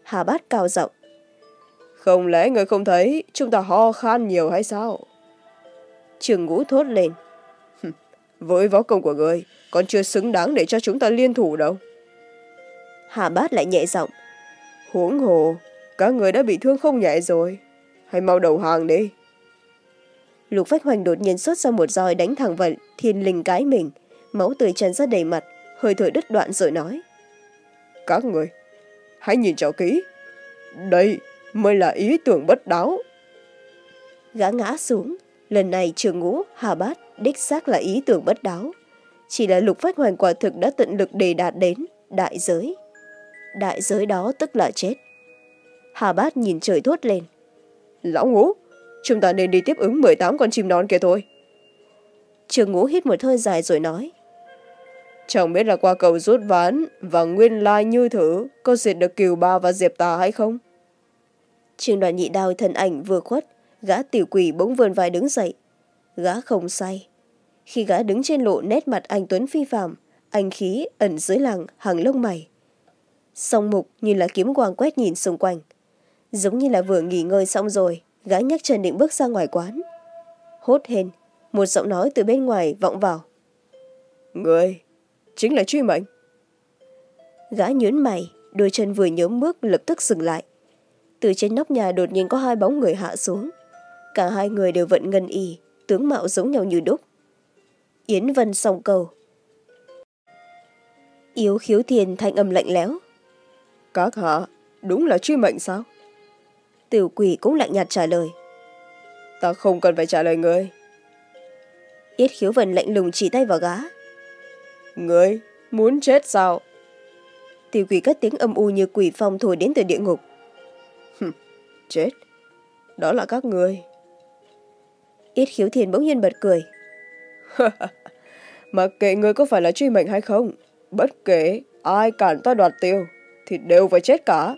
Hà bát cao giọng. Không lẽ người không thấy chúng ta ho khan nhiều hay sao? Trường ngũ thốt lên với võ công của người còn chưa xứng đáng để cho chúng ta liên thủ đâu. Hà bát lại nhẹ giọng. Huống hồ các người đã bị thương không nhẹ rồi. Hãy mau đầu hàng đi. Lục phách hoành đột nhiên xuất ra một roi đánh thẳng vào thiên linh cái mình. Máu tươi tràn ra đầy mặt hơi thở đứt đoạn rồi nói. Các người hãy nhìn cho kỹ. Đây mới là ý tưởng bất đáo. Gã ngã xuống lần này trường ngũ hà bát đích xác là ý tưởng bất đáo. Chỉ là lục phách hoành quả thực đã tận lực đề đạt đến đại giới. Đại giới đó tức là chết. Hà bát nhìn trời thốt lên. Lão ngũ chúng ta nên đi tiếp ứng mười tám con chim non kia thôi. Trường ngũ hít một hơi dài rồi nói. Chẳng biết là qua cầu rút ván và nguyên lai như thử có diệt được kiều ba và diệp tà hay không? Trường đoàn nhị đao thân ảnh vừa khuất gã tiểu quỷ bỗng vươn vai đứng dậy gã không say khi gã đứng trên lộ nét mặt anh tuấn phi phạm anh khí ẩn dưới làng hàng lông mày. Song mục như là kiếm quang quét nhìn xung quanh. Giống như là vừa nghỉ ngơi xong rồi gã nhấc chân định bước ra ngoài quán. Hốt hên một giọng nói từ bên ngoài vọng vào. Người chính là truy mệnh gã nhớn mày đôi chân vừa nhớm bước lập tức dừng lại. Từ trên nóc nhà đột nhiên có hai bóng người hạ xuống. Cả hai người đều vận ngân y tướng mạo giống nhau như đúc. Yến vân song cầu. Yếu khiếu thiền thanh âm lạnh lẽo. Các hạ đúng là truy mệnh sao? Tiểu quỷ cũng lạnh nhạt trả lời. Ta không cần phải trả lời người. Yết khiếu vân lạnh lùng chỉ tay vào gã người muốn chết sao? Tiểu quỷ cất tiếng âm u như quỷ phong thổi đến từ địa ngục. Chết. Đó là các người yết khiếu thiền bỗng nhiên bật cười. Mặc kệ người có phải là truy mệnh hay không bất kể ai cản ta đoạt tiêu thì đều phải chết cả.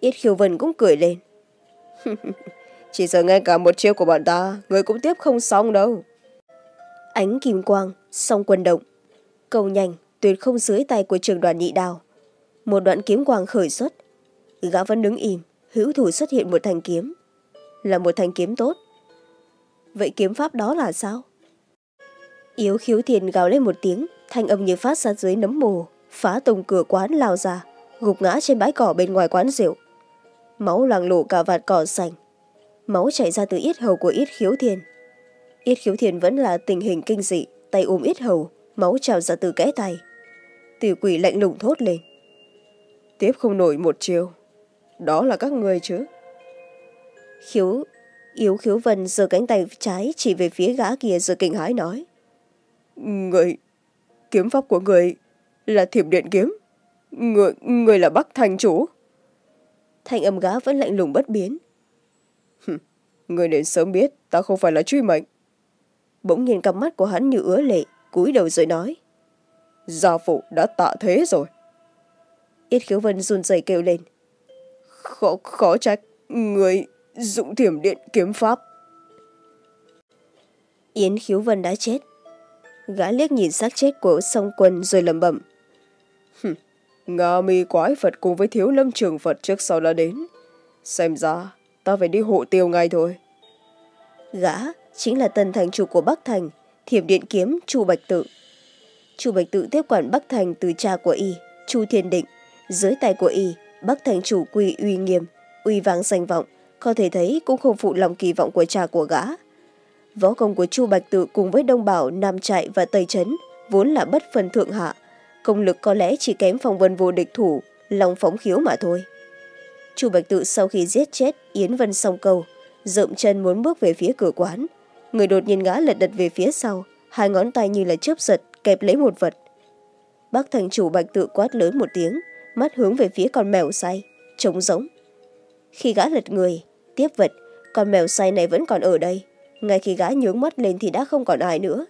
Yết khiếu vân cũng cười lên. Chỉ sợ ngay cả một chiêu của bọn ta người cũng tiếp không xong đâu. Ánh kim quang song quân động. Cầu nhanh tuyệt không dưới tay của trường đoàn nhị đào. Một đoạn kiếm quang khởi xuất. Gã vẫn đứng im hữu thủ xuất hiện một thanh kiếm. Là một thanh kiếm tốt vậy kiếm pháp đó là sao? Yếu khiếu thiền gào lên một tiếng, thanh âm như phát ra dưới nấm mồ, phá tùng cửa quán lao ra, gục ngã trên bãi cỏ bên ngoài quán rượu. Máu loang lổ cả vạt cỏ sành, máu chảy ra từ yết hầu của yết khiếu thiền yết khiếu thiền vẫn là tình hình kinh dị, tay ôm yết hầu, máu trào ra từ kẽ tay. Tử quỷ lạnh lùng thốt lên. Tiếp không nổi một chiều, đó là các người chứ? Khiếu yếu khiếu vân giơ cánh tay trái chỉ về phía gã kia rồi kinh hãi nói. Người kiếm pháp của người là thiểm điện kiếm. Người người là bắc thành chủ. Thanh âm gã vẫn lạnh lùng bất biến. Người nên sớm biết ta không phải là truy mệnh. Bỗng nhiên cặp mắt của hắn như ứa lệ cúi đầu rồi nói. Gia phụ đã tạ thế rồi. Ít khiếu vân run rẩy kêu lên. Khó, khó trách người dụng thiểm điện kiếm pháp. Yến khiếu vân đã chết. Gã liếc nhìn xác chết của song quân rồi lẩm bẩm. Nga mi quái phật cùng với thiếu lâm trường phật trước sau đã đến. Xem ra ta phải đi hộ tiêu ngay thôi. Gã chính là tần thành chủ của bắc thành thiểm điện kiếm chu bạch tự. Chu bạch tự tiếp quản bắc thành từ cha của y chu thiên định. Dưới tay của y bắc thành chủ quy uy nghiêm uy vang danh vọng có thể thấy cũng không phụ lòng kỳ vọng của cha của gã. Võ công của chu bạch tự cùng với đông bảo, nam trại và tây trấn vốn là bất phần thượng hạ. Công lực có lẽ chỉ kém phong vân vô địch thủ, lòng phóng khiếu mà thôi. Chu bạch tự sau khi giết chết yến vân song câu rợm chân muốn bước về phía cửa quán. Người đột nhiên ngã lật đật về phía sau, hai ngón tay như là chớp giật, kẹp lấy một vật. Bác thành chủ bạch tự quát lớn một tiếng, mắt hướng về phía con mèo say, trống giống khi gã lật người, tiếp vật, con mèo say này vẫn còn ở đây. Ngay khi gã nhướng mắt lên thì đã không còn ai nữa.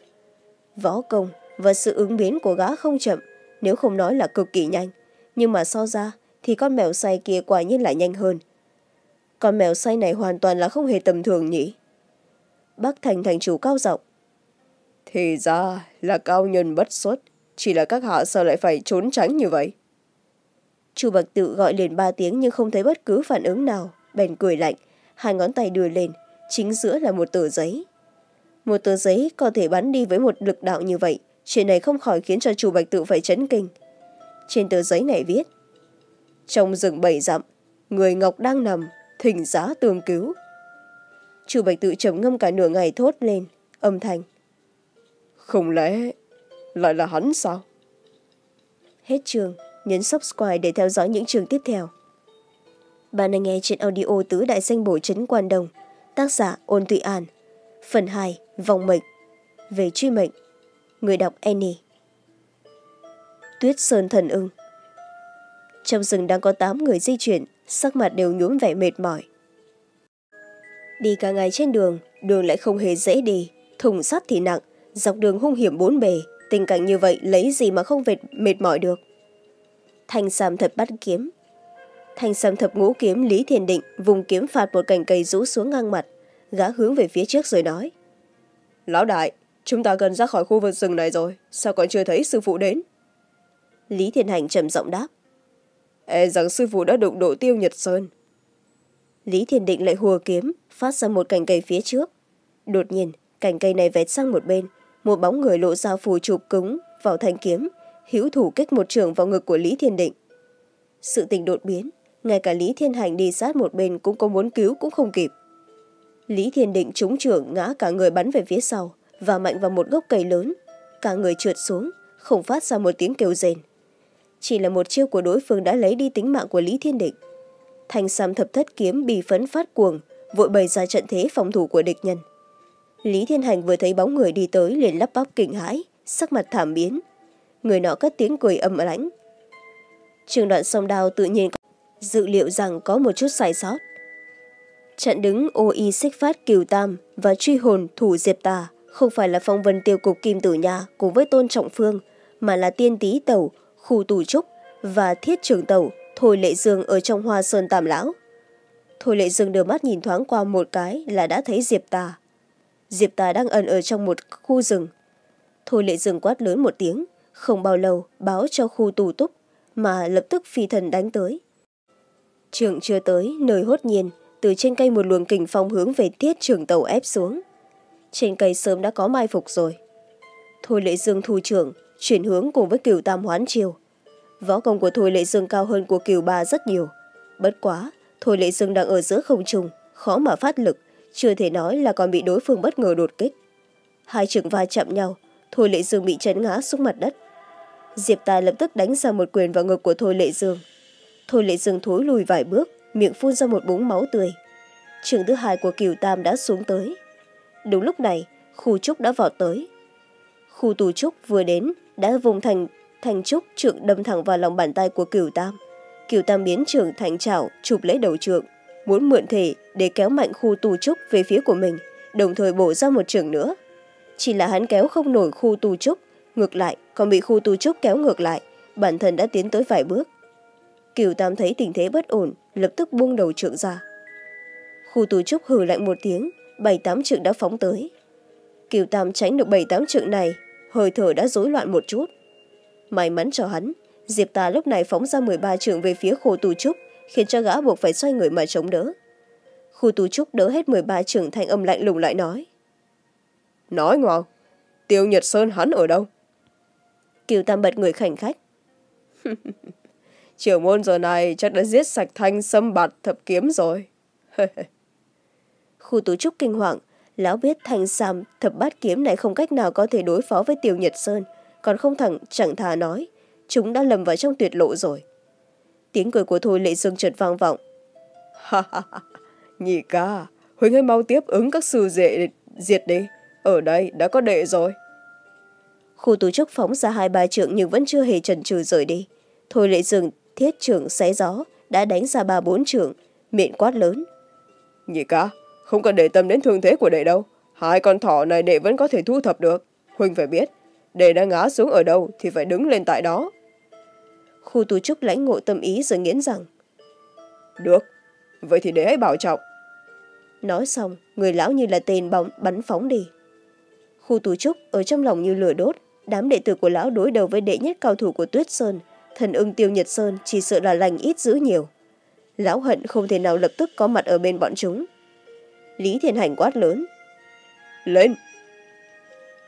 Võ công và sự ứng biến của gã không chậm, nếu không nói là cực kỳ nhanh. Nhưng mà so ra thì con mèo say kia quả nhiên lại nhanh hơn. Con mèo say này hoàn toàn là không hề tầm thường nhỉ? Bác thành thành chủ cao giọng. Thì ra là cao nhân bất xuất, chỉ là các hạ sao lại phải trốn tránh như vậy? Chu bạch tự gọi liền ba tiếng nhưng không thấy bất cứ phản ứng nào, bèn cười lạnh, hai ngón tay đưa lên, chính giữa là một tờ giấy. Một tờ giấy có thể bắn đi với một lực đạo như vậy, chuyện này không khỏi khiến cho chu bạch tự phải chấn kinh. Trên tờ giấy này viết, trong rừng bảy dặm, người ngọc đang nằm, thỉnh giá tương cứu. Chu bạch tự trầm ngâm cả nửa ngày thốt lên, âm thanh, không lẽ lại là hắn sao? Hết chương nhấn subscribe để theo dõi những chương tiếp theo. Bạn đang nghe trên audio tứ đại danh bổ trấn quan đồng, tác giả ôn thụy an. Phần hai, vòng mệnh. Về truy mệnh, người đọc annie. Tuyết sơn thần ưng. Trong rừng đang có tám người di chuyển, sắc mặt đều nhuốm vẻ mệt mỏi. Đi cả ngày trên đường đường lại không hề dễ đi. Thùng sắt thì nặng, dọc đường hung hiểm bốn bề. Tình cảnh như vậy lấy gì mà không vệt mệt mỏi được? Thanh sam thật bắt kiếm. Thanh sam thập ngũ kiếm lý thiền định vùng kiếm phạt một cành cây rũ xuống ngang mặt gã hướng về phía trước rồi nói. Lão đại chúng ta gần ra khỏi khu vực rừng này rồi sao còn chưa thấy sư phụ đến? Lý thiền hành trầm giọng đáp. E rằng sư phụ đã đụng độ tiêu nhật sơn. Lý thiền định lại hùa kiếm phát ra một cành cây phía trước. Đột nhiên cành cây này vẹt sang một bên một bóng người lộ ra phù chụp cứng vào thanh kiếm hữu thủ kích một trường vào ngực của lý thiên định. Sự tình đột biến, ngay cả lý thiên hành đi sát một bên cũng có muốn cứu cũng không kịp. Lý thiên định trúng trưởng ngã cả người bắn về phía sau, và mạnh vào một gốc cây lớn. Cả người trượt xuống, không phát ra một tiếng kêu rền chỉ là một chiêu của đối phương đã lấy đi tính mạng của lý thiên định. Thanh sam thập thất kiếm bị phấn phát cuồng, vội bày ra trận thế phòng thủ của địch nhân. Lý thiên hành vừa thấy bóng người đi tới liền lắp bắp kinh hãi, sắc mặt thảm biến người nọ cất tiếng cười âm lãnh. Trường đoạn sông đao tự nhiên dự liệu rằng có một chút sai sót. Trận đứng ô y xích phát kiều tam và truy hồn thủ diệp tà không phải là phong vân tiêu cục kim tử nhà cùng với tôn trọng phương, mà là tiên tý tẩu khu tù trúc và thiết trường tẩu thôi lệ dương ở trong hoa sơn tam lão. Thôi lệ dương đưa mắt nhìn thoáng qua một cái là đã thấy diệp tà. Diệp tà đang ẩn ở trong một khu rừng. Thôi lệ dương quát lớn một tiếng không bao lâu báo cho khu tù túc, mà lập tức phi thần đánh tới. Trường chưa tới, nơi hốt nhiên, từ trên cây một luồng kình phong hướng về tiết trường tàu ép xuống. Trên cây sớm đã có mai phục rồi. Thôi lệ dương thu trưởng chuyển hướng cùng với cửu tam hoán chiều võ công của thôi lệ dương cao hơn của cửu ba rất nhiều. Bất quá, thôi lệ dương đang ở giữa không trung, khó mà phát lực, chưa thể nói là còn bị đối phương bất ngờ đột kích. Hai trường va chạm nhau, thôi lệ dương bị chấn ngã xuống mặt đất diệp tài lập tức đánh ra một quyền vào ngực của thôi lệ dương. Thôi lệ dương thối lùi vài bước, miệng phun ra một búng máu tươi. Trường thứ hai của kiều tam đã xuống tới. Đúng lúc này, khu trúc đã vào tới. Khu tù trúc vừa đến, đã vùng thành thành trúc trượng đâm thẳng vào lòng bàn tay của cửu tam. Cửu tam biến trưởng thành chảo, chụp lấy đầu trượng, muốn mượn thể để kéo mạnh khu tù trúc về phía của mình, đồng thời bổ ra một trường nữa. Chỉ là hắn kéo không nổi khu tù trúc ngược lại, còn bị khu tù trúc kéo ngược lại, bản thân đã tiến tới vài bước. Kiều tam thấy tình thế bất ổn, lập tức buông đầu trượng ra. Khu tù trúc hừ lạnh một tiếng, bảy tám trượng đã phóng tới. Kiều tam tránh được bảy tám trượng này, hơi thở đã rối loạn một chút. May mắn cho hắn, diệp tà lúc này phóng ra m ba trượng về phía khu tù trúc, khiến cho gã buộc phải xoay người mà chống đỡ. Khu tù trúc đỡ hết m ba trượng, thanh âm lạnh lùng lại nói. Nói ngoan tiêu nhật sơn hắn ở đâu? Kiều tam bật người khảnh khách. Triều môn giờ này chắc đã giết sạch thanh xâm bạt thập kiếm rồi. Khu tù trúc kinh hoàng lão biết thanh sam thập bát kiếm này không cách nào có thể đối phó với tiêu nhật sơn còn không thẳng chẳng thà nói chúng đã lầm vào trong tuyệt lộ rồi. Tiếng cười của thôi lệ dương chợt vang vọng. Nhị ca huỳnh hãy mau tiếp ứng các sư dệ diệt đi ở đây đã có đệ rồi khu tù trúc phóng ra hai ba trượng nhưng vẫn chưa hề trần trừ rời đi. Thôi lệ dương thiết trưởng xé gió đã đánh ra ba bốn trưởng miệng quát lớn. Nhị ca không cần để tâm đến thương thế của đệ đâu. Hai con thỏ này đệ vẫn có thể thu thập được. Huynh phải biết đệ đã ngã xuống ở đâu thì phải đứng lên tại đó. Khu tù trúc lãnh ngộ tâm ý rồi nghiến rằng. Được vậy thì đệ hãy bảo trọng. Nói xong người lão như là tên bóng bắn phóng đi. Khu tù trúc ở trong lòng như lửa đốt đám đệ tử của lão đối đầu với đệ nhất cao thủ của tuyết sơn, thần ưng tiêu nhật sơn chỉ sợ là lành ít dữ nhiều. Lão hận không thể nào lập tức có mặt ở bên bọn chúng. Lý Thiên hành quát lớn, lên!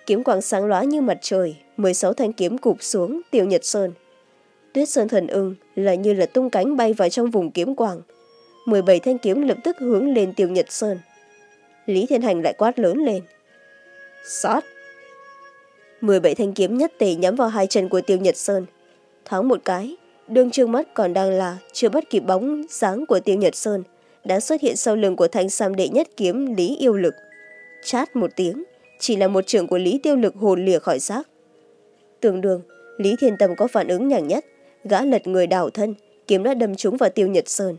Kiếm quang sáng lóa như mặt trời m sáu thanh kiếm cụp xuống tiêu nhật sơn. Tuyết sơn thần ưng là như là tung cánh bay vào trong vùng kiếm quang. m bảy thanh kiếm lập tức hướng lên tiêu nhật sơn. Lý thiên hành lại quát lớn lên, sát! Bảy thanh kiếm nhất tề nhắm vào hai chân của tiêu nhật sơn. Thoáng một cái đương trương mắt còn đang là chưa bắt kịp bóng dáng của tiêu nhật sơn, đã xuất hiện sau lưng của thanh sam đệ nhất kiếm lý yêu lực. Chát một tiếng, chỉ là một trưởng của lý tiêu lực hồn lìa khỏi xác. Tương đương, lý thiên tâm có phản ứng nhẳng nhất, gã lật người đảo thân, kiếm đã đâm trúng vào tiêu nhật sơn.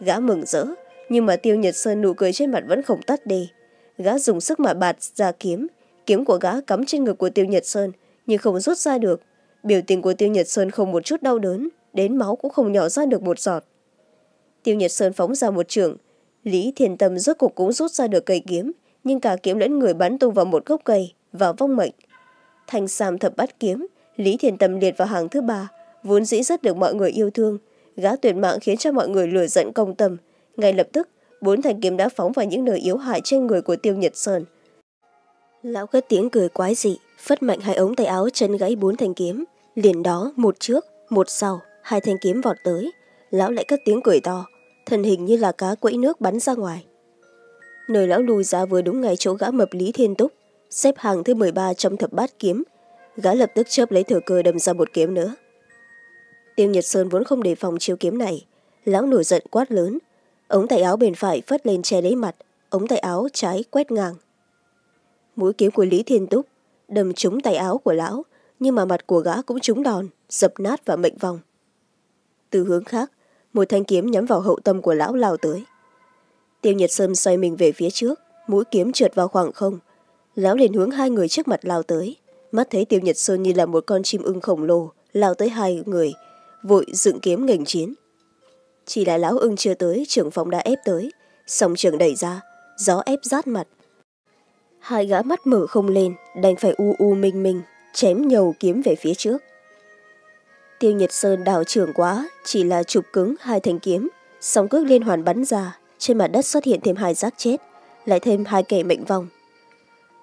Gã mừng rỡ, nhưng mà tiêu nhật sơn nụ cười trên mặt vẫn không tắt đi. Gã dùng sức mà bạt ra kiếm kiếm của gã cắm trên ngực của tiêu nhật sơn, nhưng không rút ra được. Biểu tình của tiêu nhật sơn không một chút đau đớn, đến máu cũng không nhỏ ra được một giọt. Tiêu nhật sơn phóng ra một trường. Lý thiền tâm rốt cục cũng rút ra được cây kiếm, nhưng cả kiếm lẫn người bắn tung vào một gốc cây và vong mệnh. Thanh sam thập bắt kiếm, lý thiền tâm liệt vào hàng thứ ba, vốn dĩ rất được mọi người yêu thương. Gã tuyệt mạng khiến cho mọi người lừa giận công tâm. Ngay lập tức, bốn thanh kiếm đã phóng vào những nơi yếu hại trên người của tiêu nhật sơn lão cất tiếng cười quái dị, phất mạnh hai ống tay áo chân gãy bốn thanh kiếm. Liền đó, một trước, một sau, hai thanh kiếm vọt tới. Lão lại cất tiếng cười to, thân hình như là cá quẫy nước bắn ra ngoài. Nơi lão lùi ra vừa đúng ngay chỗ gã mập lý thiên túc, xếp hàng thứ m ba trong thập bát kiếm. Gã lập tức chớp lấy thừa cơ đâm ra một kiếm nữa. Tiêu nhật sơn vốn không đề phòng chiêu kiếm này, lão nổi giận quát lớn. Ống tay áo bên phải phất lên che lấy mặt, ống tay áo trái quét ngang mũi kiếm của lý thiên túc, đâm trúng tay áo của lão, nhưng mà mặt của gã cũng trúng đòn, dập nát và mệnh vòng từ hướng khác, một thanh kiếm nhắm vào hậu tâm của lão lao tới. Tiêu nhật sơn xoay mình về phía trước, mũi kiếm trượt vào khoảng không. Lão liền hướng hai người trước mặt lao tới. Mắt thấy tiêu nhật sơn như là một con chim ưng khổng lồ, lao tới hai người, vội dựng kiếm nghênh chiến. Chỉ là lão ưng chưa tới, trưởng phòng đã ép tới, song trường đẩy ra, gió ép rát mặt hai gã mắt mở không lên, đành phải u u minh minh, chém nhầu kiếm về phía trước. Tiêu nhật sơn đảo trưởng quá, chỉ là chụp cứng hai thanh kiếm, song cước liên hoàn bắn ra, trên mặt đất xuất hiện thêm hai xác chết, lại thêm hai kẻ mệnh vong.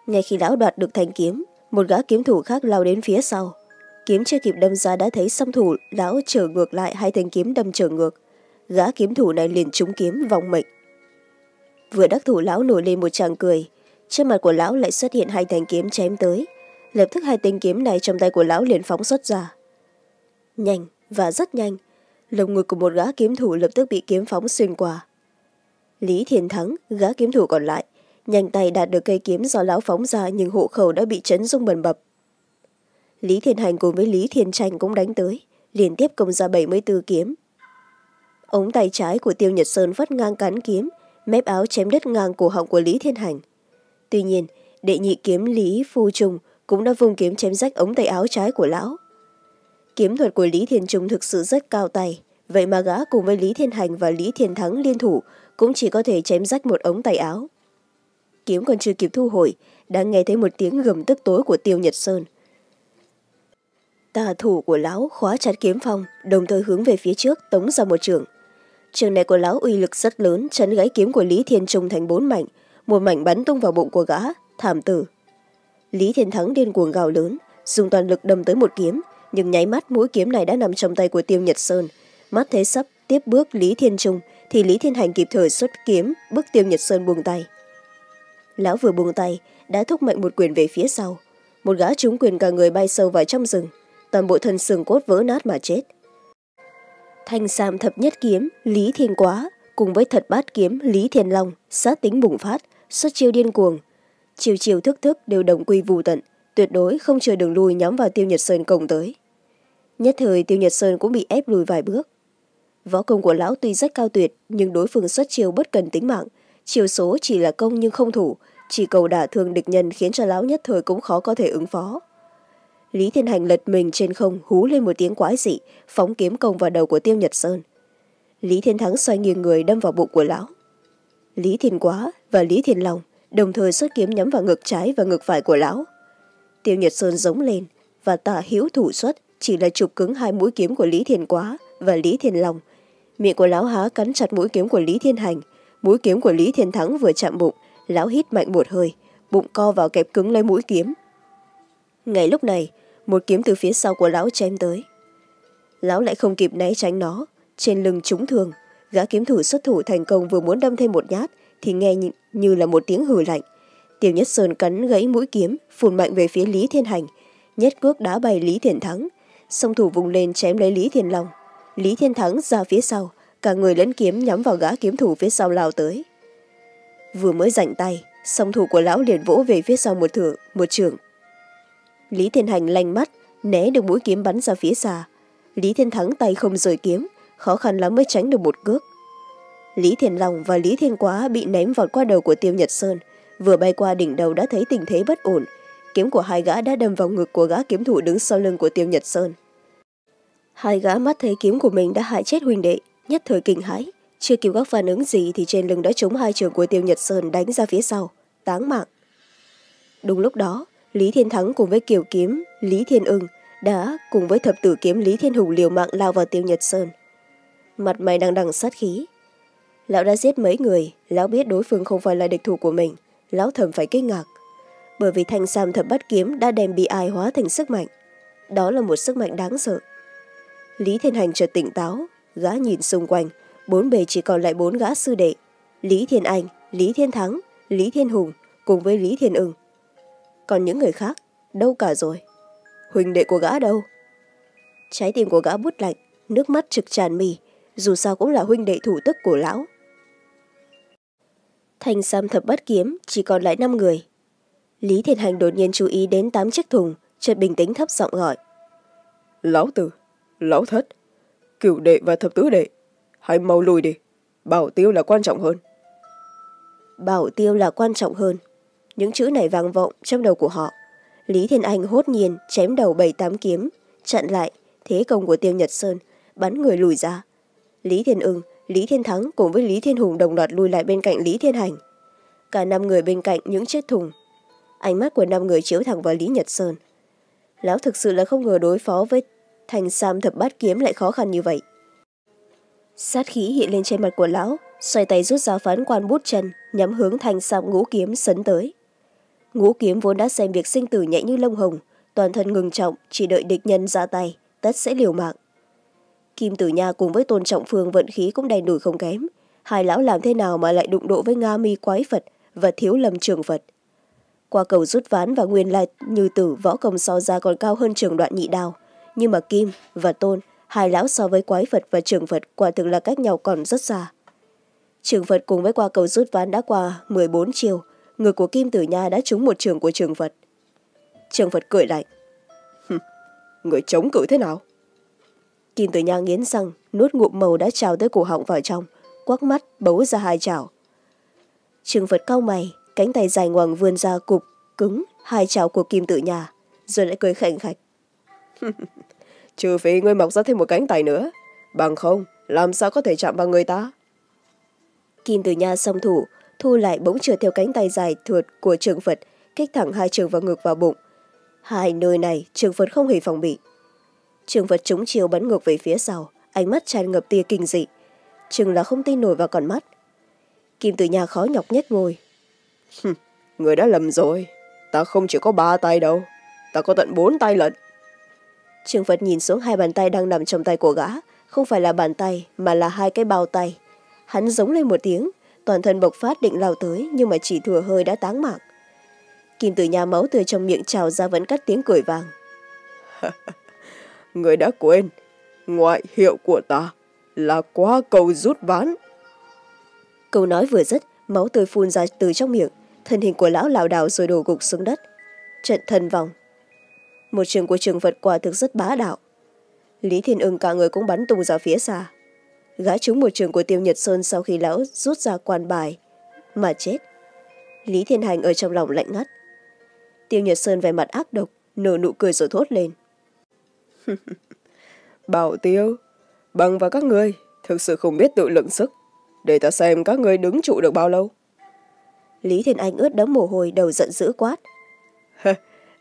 Ngay khi lão đoạt được thanh kiếm, một gã kiếm thủ khác lao đến phía sau. Kiếm chưa kịp đâm ra đã thấy song thủ, lão trở ngược lại hai thanh kiếm đâm trở ngược. Gã kiếm thủ này liền trúng kiếm vòng mệnh. Vừa đắc thủ, lão nổi lên một tràng cười trên mặt của lão lại xuất hiện hai thanh kiếm chém tới. Lập tức hai thanh kiếm này trong tay của lão liền phóng xuất ra. Nhanh và rất nhanh, lồng ngực của một gã kiếm thủ lập tức bị kiếm phóng xuyên qua. Lý thiên thắng, gã kiếm thủ còn lại, nhanh tay đạt được cây kiếm do lão phóng ra nhưng hộ khẩu đã bị chấn rung bần bập lý thiên hành cùng với lý thiên tranh cũng đánh tới, liên tiếp công ra bảy mươi b ố kiếm. Ống tay trái của tiêu nhật sơn vắt ngang cán kiếm, mép áo chém đất ngang cổ họng của lý thiên hành tuy nhiên, đệ nhị kiếm lý phu trung cũng đã vung kiếm chém rách ống tay áo trái của lão. Kiếm thuật của lý thiên trung thực sự rất cao tay, vậy mà gã cùng với lý thiên hành và lý thiên thắng liên thủ cũng chỉ có thể chém rách một ống tay áo. Kiếm còn chưa kịp thu hồi, đã nghe thấy một tiếng gầm tức tối của tiêu nhật sơn. Tà thủ của lão khóa chặt kiếm phong, đồng thời hướng về phía trước, tống ra một trường. Trường này của lão uy lực rất lớn chấn gãy kiếm của lý thiên trung thành bốn mảnh một mảnh bắn tung vào bụng của gã, thảm tử. Lý thiên thắng điên cuồng gào lớn, dùng toàn lực đâm tới một kiếm, nhưng nháy mắt mũi kiếm này đã nằm trong tay của tiêu nhật sơn. Mắt thế sắp tiếp bước lý thiên trung, thì lý thiên hành kịp thời xuất kiếm, bước tiêu nhật sơn buông tay. Lão vừa buông tay, đã thúc mạnh một quyền về phía sau. Một gã trúng quyền cả người bay sâu vào trong rừng, toàn bộ thân xương cốt vỡ nát mà chết. Thanh sam thập nhất kiếm, lý thiên quá, cùng với thật bát kiếm, lý thiên long, sát tính bùng phát xuất chiêu điên cuồng, chiều chiều thức thức đều đồng quy vù tận, tuyệt đối không chờ đường lui nhắm vào tiêu nhật sơn cổng tới. Nhất thời tiêu nhật sơn cũng bị ép lùi vài bước. Võ công của lão tuy rất cao tuyệt, nhưng đối phương xuất chiêu bất cần tính mạng. Chiều số chỉ là công nhưng không thủ, chỉ cầu đả thương địch nhân khiến cho lão nhất thời cũng khó có thể ứng phó. Lý thiên hành lật mình trên không, hú lên một tiếng quái dị, phóng kiếm công vào đầu của tiêu nhật sơn. Lý thiên thắng xoay nghiêng người đâm vào bụng của lão lý thiên quá và lý thiên long đồng thời xuất kiếm nhắm vào ngực trái và ngực phải của lão. Tiêu nhật sơn giống lên và tả hữu thủ xuất, chỉ là chụp cứng hai mũi kiếm của lý thiên quá và lý thiên long. Miệng của lão há cắn chặt mũi kiếm của lý thiên hành. Mũi kiếm của lý thiên thắng vừa chạm bụng, lão hít mạnh một hơi, bụng co vào kẹp cứng lấy mũi kiếm. Ngay lúc này, một kiếm từ phía sau của lão chém tới. Lão lại không kịp né tránh nó, trên lưng trúng thường gã kiếm thủ xuất thủ thành công vừa muốn đâm thêm một nhát, thì nghe như là một tiếng hừ lạnh. Tiểu nhất sơn cắn gãy mũi kiếm phùn mạnh về phía lý thiên hành. Nhất cước đá bay lý thiên thắng. Song thủ vùng lên chém lấy lý thiên long. Lý thiên thắng ra phía sau, cả người lẫn kiếm nhắm vào gã kiếm thủ phía sau lao tới. Vừa mới rảnh tay, song thủ của lão liền vỗ về phía sau một thử, một trường. Lý thiên hành lanh mắt, né được mũi kiếm bắn ra phía xa. Lý thiên thắng tay không rời kiếm khó khăn lắm mới tránh được một cước. Lý thiên long và lý thiên quá bị ném vọt qua đầu của tiêu nhật sơn, vừa bay qua đỉnh đầu đã thấy tình thế bất ổn. Kiếm của hai gã đã đâm vào ngực của gã kiếm thủ đứng sau lưng của tiêu nhật sơn. Hai gã mắt thấy kiếm của mình đã hại chết huynh đệ, nhất thời kinh hãi. Chưa kịp gác phản ứng gì thì trên lưng đã trúng hai trường của tiêu nhật sơn đánh ra phía sau, táng mạng. Đúng lúc đó, lý thiên thắng cùng với kiều kiếm, lý thiên ưng đã cùng với thập tử kiếm lý thiên hùng liều mạng lao vào tiêu nhật sơn mặt mày đang đằng sát khí. Lão đã giết mấy người, lão biết đối phương không phải là địch thủ của mình, lão thầm phải kinh ngạc. Bởi vì thanh sam thập bắt kiếm đã đem bị ai hóa thành sức mạnh. Đó là một sức mạnh đáng sợ. Lý thiên hành chợt tỉnh táo, gã nhìn xung quanh, bốn bề chỉ còn lại bốn gã sư đệ. Lý thiên anh, lý thiên thắng, lý thiên hùng, cùng với lý thiên ưng. Còn những người khác, đâu cả rồi. Huỳnh đệ của gã đâu? Trái tim của gã bút lạnh, nước mắt trực tràn mì dù sao cũng là huynh đệ thủ tức của lão. Thành sam thập bắt kiếm chỉ còn lại năm người. Lý thiên hành đột nhiên chú ý đến tám chiếc thùng chợt bình tĩnh thấp giọng gọi. Lão tử lão thất cửu đệ và thập tứ đệ hãy mau lùi đi bảo tiêu là quan trọng hơn. Bảo tiêu là quan trọng hơn. Những chữ này vang vọng trong đầu của họ. Lý thiên anh hốt nhiên chém đầu bảy tám kiếm chặn lại thế công của tiêu nhật sơn bắn người lùi ra lý thiên ưng, lý thiên thắng cùng với lý thiên hùng đồng loạt lùi lại bên cạnh lý thiên hành. Cả năm người bên cạnh những chiếc thùng. Ánh mắt của năm người chiếu thẳng vào lý nhật sơn. Lão thực sự là không ngờ đối phó với thành sam thập bát kiếm lại khó khăn như vậy. Sát khí hiện lên trên mặt của lão, xoay tay rút ra phán quan bút chân, nhắm hướng thành sam ngũ kiếm sấn tới. Ngũ kiếm vốn đã xem việc sinh tử nhẹ như lông hồng, toàn thân ngừng trọng, chỉ đợi địch nhân ra tay, tất sẽ liều mạng kim tử nha cùng với tôn trọng phương vận khí cũng đầy đủ không kém. Hai lão làm thế nào mà lại đụng độ với nga mi quái phật và thiếu lầm trường phật? Qua cầu rút ván và nguyên lai như tử, võ công so ra còn cao hơn trường đoạn nhị đào. nhưng mà kim và tôn, hai lão so với quái phật và trường phật quả thực là cách nhau còn rất xa. Trường phật cùng với qua cầu rút ván đã qua m bốn chiều, người của kim tử nha đã trúng một trường của trường phật. Trường phật cười lạnh người chống cự thế nào? Kim tử nha nghiến răng nuốt ngụm màu đã trào tới cổ họng vào trong quắc mắt bấu ra hai chảo. Trường phật cau mày cánh tay dài ngoằng vươn ra cục cứng hai chảo của kim tử nhà rồi lại cười khảnh khạch trừ phi ngươi mọc ra thêm một cánh tay nữa bằng không làm sao có thể chạm vào người ta? Kim tử nha song thủ thu lại bỗng trượt theo cánh tay dài thượt của trường phật kích thẳng hai trường vào ngực vào bụng. Hai nơi này trường phật không hề phòng bị trường phật trúng chiều bắn ngược về phía sau ánh mắt tràn ngập tia kinh dị. Chừng là không tin nổi vào con mắt. Kim tử nhà khó nhọc nhất ngồi người đã lầm rồi. Ta không chỉ có ba tay đâu ta có tận bốn tay lận. Trường phật nhìn xuống hai bàn tay đang nằm trong tay của gã. Không phải là bàn tay mà là hai cái bao tay. Hắn giống lên một tiếng toàn thân bộc phát định lao tới nhưng mà chỉ thừa hơi đã táng mạng. Kim tử nhà máu từ trong miệng trào ra vẫn cắt tiếng cười vàng người đã quên. Ngoại hiệu của ta là quá cầu rút ván. Câu nói vừa dứt, máu tươi phun ra từ trong miệng, thân hình của lão lảo đảo rồi đổ gục xuống đất. Trận thần vòng. Một trường của trường vật quả thực rất bá đạo. Lý thiên ưng cả người cũng bắn tung ra phía xa. Gã trúng một trường của tiêu nhật sơn sau khi lão rút ra quan bài, mà chết. Lý thiên hành ở trong lòng lạnh ngắt. Tiêu nhật sơn về mặt ác độc, nở nụ cười rồi thốt lên. bảo tiêu bằng và các ngươi thực sự không biết tự lượng sức. Để ta xem các ngươi đứng trụ được bao lâu. Lý thiên anh ướt đẫm mồ hôi đầu giận dữ quát.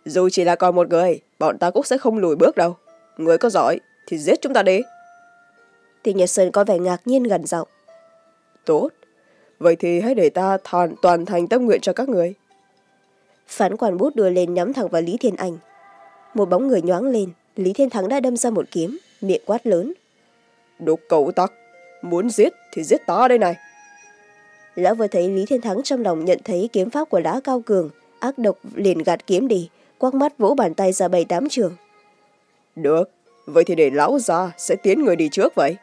Dù chỉ là còn một người bọn ta cũng sẽ không lùi bước đâu. Người có giỏi thì giết chúng ta đi. Thì nhật sơn có vẻ ngạc nhiên gần giọng. Tốt. Vậy thì hãy để ta thòn toàn thành tâm nguyện cho các người. Phán quản bút đưa lên nhắm thẳng vào lý thiên anh. Một bóng người nhoáng lên lý thiên thắng đã đâm ra một kiếm miệng quát lớn. Đục cậu tặc muốn giết thì giết ta đây này. Lão vừa thấy lý thiên thắng trong lòng nhận thấy kiếm pháp của lã cao cường ác độc liền gạt kiếm đi quắc mắt vỗ bàn tay ra bảy tám trường. Được vậy thì để lão ra sẽ tiến người đi trước vậy.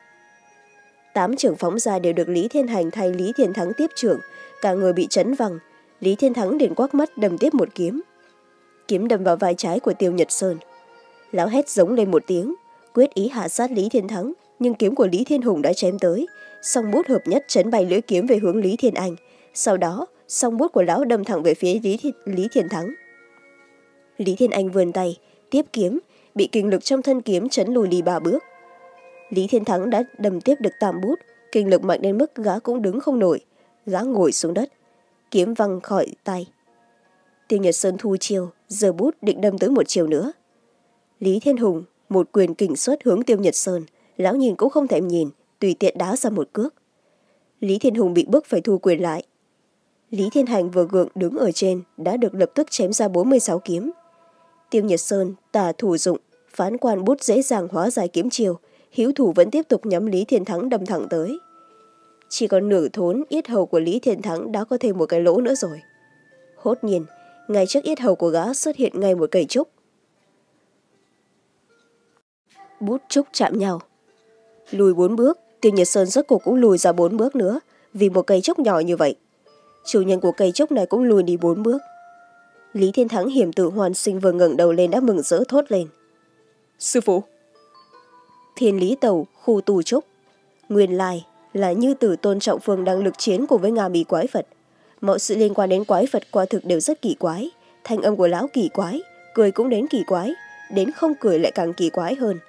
Tám trường phóng ra đều được lý thiên hành thay lý thiên thắng tiếp trưởng cả người bị chấn văng. Lý thiên thắng liền quắc mắt đâm tiếp một kiếm. Kiếm đâm vào vai trái của tiêu nhật sơn lão hét giống lên một tiếng. Quyết ý hạ sát lý thiên thắng nhưng kiếm của lý thiên hùng đã chém tới. Song bút hợp nhất chấn bay lưỡi kiếm về hướng lý thiên anh. Sau đó song bút của lão đâm thẳng về phía lý thiên, lý thiên thắng. Lý thiên anh vươn tay tiếp kiếm bị kinh lực trong thân kiếm chấn lùi đi ba bước. Lý thiên thắng đã đâm tiếp được tam bút kinh lực mạnh đến mức gã cũng đứng không nổi. Gã ngồi xuống đất kiếm văng khỏi tay. Tiêu nhật sơn thu chiều giờ bút định đâm tới một chiều nữa lý thiên hùng, một quyền kình xuất hướng tiêu nhật sơn. Lão nhìn cũng không thèm nhìn, tùy tiện đá ra một cước. Lý thiên hùng bị bức phải thu quyền lại. Lý thiên hành vừa gượng đứng ở trên, đã được lập tức chém ra bốn mươi sáu kiếm. Tiêu nhật sơn tà thủ dụng, phán quan bút dễ dàng hóa giải kiếm chiều hiếu thủ vẫn tiếp tục nhắm lý thiên thắng đâm thẳng tới. Chỉ còn nửa thốn, yết hầu của lý thiên thắng đã có thêm một cái lỗ nữa rồi. Hốt nhiên, ngay trước yết hầu của gã xuất hiện ngay một cây trúc bút trúc chạm nhau. Lùi bốn bước tiêu nhật sơn rốt cuộc cũng lùi ra bốn bước nữa vì một cây trúc nhỏ như vậy. Chủ nhân của cây trúc này cũng lùi đi bốn bước. Lý thiên thắng hiểm tự hoàn sinh vừa ngẩng đầu lên đã mừng rỡ thốt lên. Sư phụ. Thiên lý tàu khu tù trúc nguyên lai là như tử tôn trọng phương đang lực chiến cùng với nga mì quái phật. Mọi sự liên quan đến quái phật quả thực đều rất kỳ quái. Thanh âm của lão kỳ quái cười cũng đến kỳ quái đến không cười lại càng kỳ quái hơn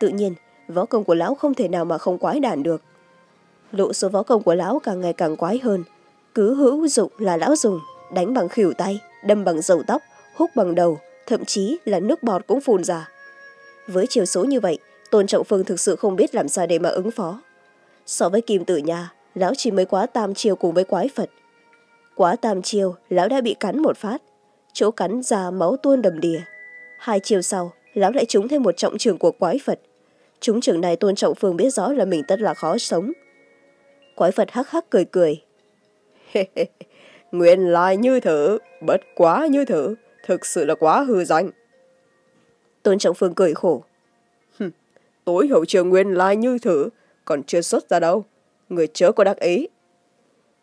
tự nhiên, võ công của lão không thể nào mà không quái đản được. Lộ số võ công của lão càng ngày càng quái hơn. Cứ hữu dụng là lão dùng, đánh bằng khỉu tay, đâm bằng dầu tóc hút bằng đầu, thậm chí là nước bọt cũng phun ra. Với chiều số như vậy, tôn trọng phương thực sự không biết làm sao để mà ứng phó. So với kim tử nhà lão chỉ mới quá tam chiều cùng với quái phật. Quá tam chiều lão đã bị cắn một phát. Chỗ cắn ra máu tuôn đầm đìa. Hai chiều sau lão lại trúng thêm một trọng trường của quái phật chúng trường này tôn trọng phương biết rõ là mình tất là khó sống. Quái phật hắc hắc cười cười. Nguyên lai như thử, bất quá như thử, thực sự là quá hư danh. Tôn trọng phương cười khổ. Tối hậu trường nguyên lai như thử, còn chưa xuất ra đâu. Người chớ có đắc ý.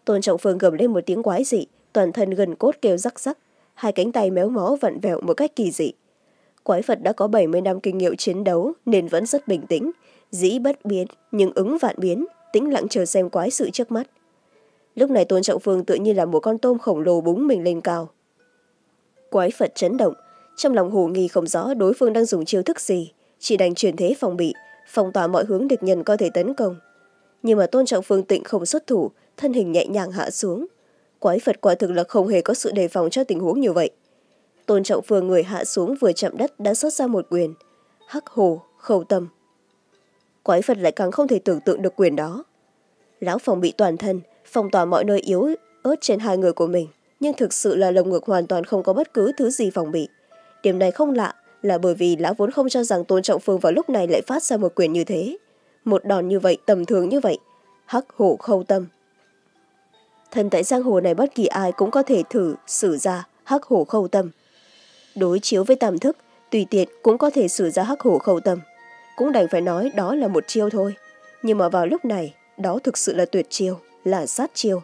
Tôn trọng phương gầm lên một tiếng quái dị, toàn thân gần cốt kêu rắc rắc. Hai cánh tay méo mó vặn vẹo một cách kỳ dị quái phật đã có bảy mươi năm kinh nghiệm chiến đấu, nên vẫn rất bình tĩnh, dĩ bất biến, nhưng ứng vạn biến, tĩnh lặng chờ xem quái sự trước mắt. Lúc này tôn trọng phương tự nhiên là một con tôm khổng lồ búng mình lên cao. Quái phật chấn động, trong lòng hồ nghi không rõ đối phương đang dùng chiêu thức gì, chỉ đành truyền thế phòng bị, phong tỏa mọi hướng địch nhân có thể tấn công. Nhưng mà tôn trọng phương tịnh không xuất thủ, thân hình nhẹ nhàng hạ xuống. Quái phật quả thực là không hề có sự đề phòng cho tình huống như vậy tôn trọng vừa người hạ xuống vừa chạm đất đã xuất ra một quyền. Hắc hồ, khâu tâm. Quái phật lại càng không thể tưởng tượng được quyền đó. Lão phòng bị toàn thân, phong tỏa mọi nơi yếu ớt trên hai người của mình. Nhưng thực sự là lồng ngực hoàn toàn không có bất cứ thứ gì phòng bị. Điểm này không lạ là bởi vì lão vốn không cho rằng tôn trọng phương vào lúc này lại phát ra một quyền như thế. Một đòn như vậy, tầm thường như vậy. Hắc hổ khâu tâm. Thần tại giang hồ này bất kỳ ai cũng có thể thử sử ra. Hắc hổ khâu tâm đối chiếu với tam thức tùy tiện cũng có thể sử ra hắc hổ khẩu tâm. Cũng đành phải nói đó là một chiêu thôi. Nhưng mà vào lúc này đó thực sự là tuyệt chiêu là sát chiêu.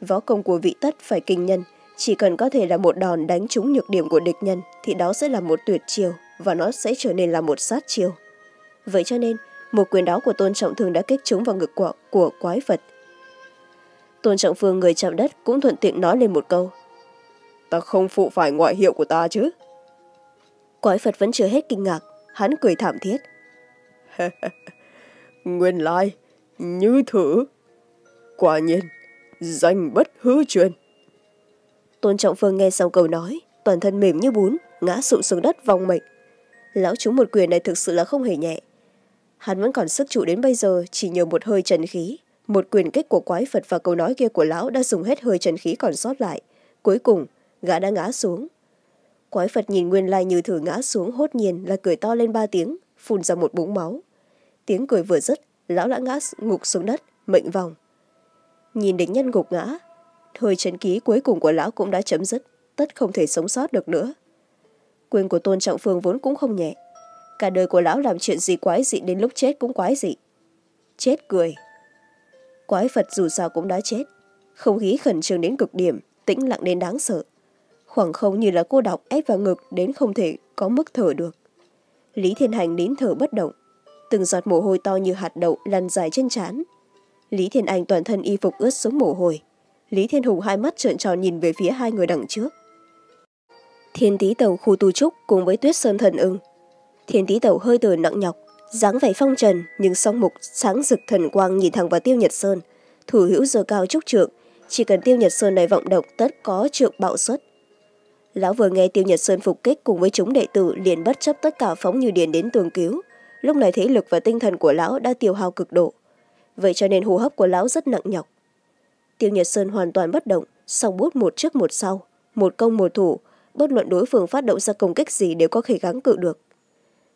Võ công của vị tất phải kinh nhân chỉ cần có thể là một đòn đánh trúng nhược điểm của địch nhân thì đó sẽ là một tuyệt chiêu và nó sẽ trở nên là một sát chiêu. Vậy cho nên một quyền đó của tôn trọng thường đã kích trúng vào ngực của, của quái vật. Tôn trọng phương người chạm đất cũng thuận tiện nói lên một câu ta không phụ phải ngoại hiệu của ta chứ? Quái phật vẫn chưa hết kinh ngạc hắn cười thảm thiết. Nguyên lai như thử quả nhiên danh bất hư truyền. Tôn trọng phương nghe xong câu nói toàn thân mềm như bún ngã sụp xuống đất vong mệnh. Lão chúng một quyền này thực sự là không hề nhẹ. Hắn vẫn còn sức trụ đến bây giờ chỉ nhờ một hơi trần khí. Một quyền kích của quái phật và câu nói kia của lão đã dùng hết hơi trần khí còn sót lại. Cuối cùng gã đã ngã xuống. Quái phật nhìn nguyên lai như thử ngã xuống hốt nhiên là cười to lên ba tiếng, phun ra một búng máu. Tiếng cười vừa dứt, lão đã ngã ngục xuống đất, mệnh vòng. Nhìn đến nhân gục ngã hơi trấn ký cuối cùng của lão cũng đã chấm dứt, tất không thể sống sót được nữa. Quyền của tôn trọng phương vốn cũng không nhẹ. Cả đời của lão làm chuyện gì quái dị đến lúc chết cũng quái dị. Chết cười. Quái phật dù sao cũng đã chết. Không khí khẩn trương đến cực điểm, tĩnh lặng đến đáng sợ khoảng không như là cô độc ép vào ngực đến không thể có mức thở được. Lý thiên hành nín thở bất động. Từng giọt mồ hôi to như hạt đậu lăn dài trên trán. Lý thiên anh toàn thân y phục ướt xuống mồ hôi. Lý thiên hùng hai mắt trợn tròn nhìn về phía hai người đằng trước. Thiên tý tàu khu tu trúc cùng với tuyết sơn thần ưng. Thiên tý tàu hơi từ nặng nhọc, dáng vẻ phong trần nhưng song mục sáng rực thần quang nhìn thẳng vào tiêu nhật sơn. Thủ hữu giờ cao trúc trượng, chỉ cần tiêu nhật sơn này vọng động tất có trượng bạo xuất lão vừa nghe tiêu nhật sơn phục kích cùng với chúng đệ tử liền bất chấp tất cả phóng như điền đến tường cứu. Lúc này thế lực và tinh thần của lão đã tiêu hao cực độ. Vậy cho nên hô hấp của lão rất nặng nhọc. Tiêu nhật sơn hoàn toàn bất động, song bút một trước một sau, một công một thủ, bất luận đối phương phát động ra công kích gì đều có thể gắng cự được.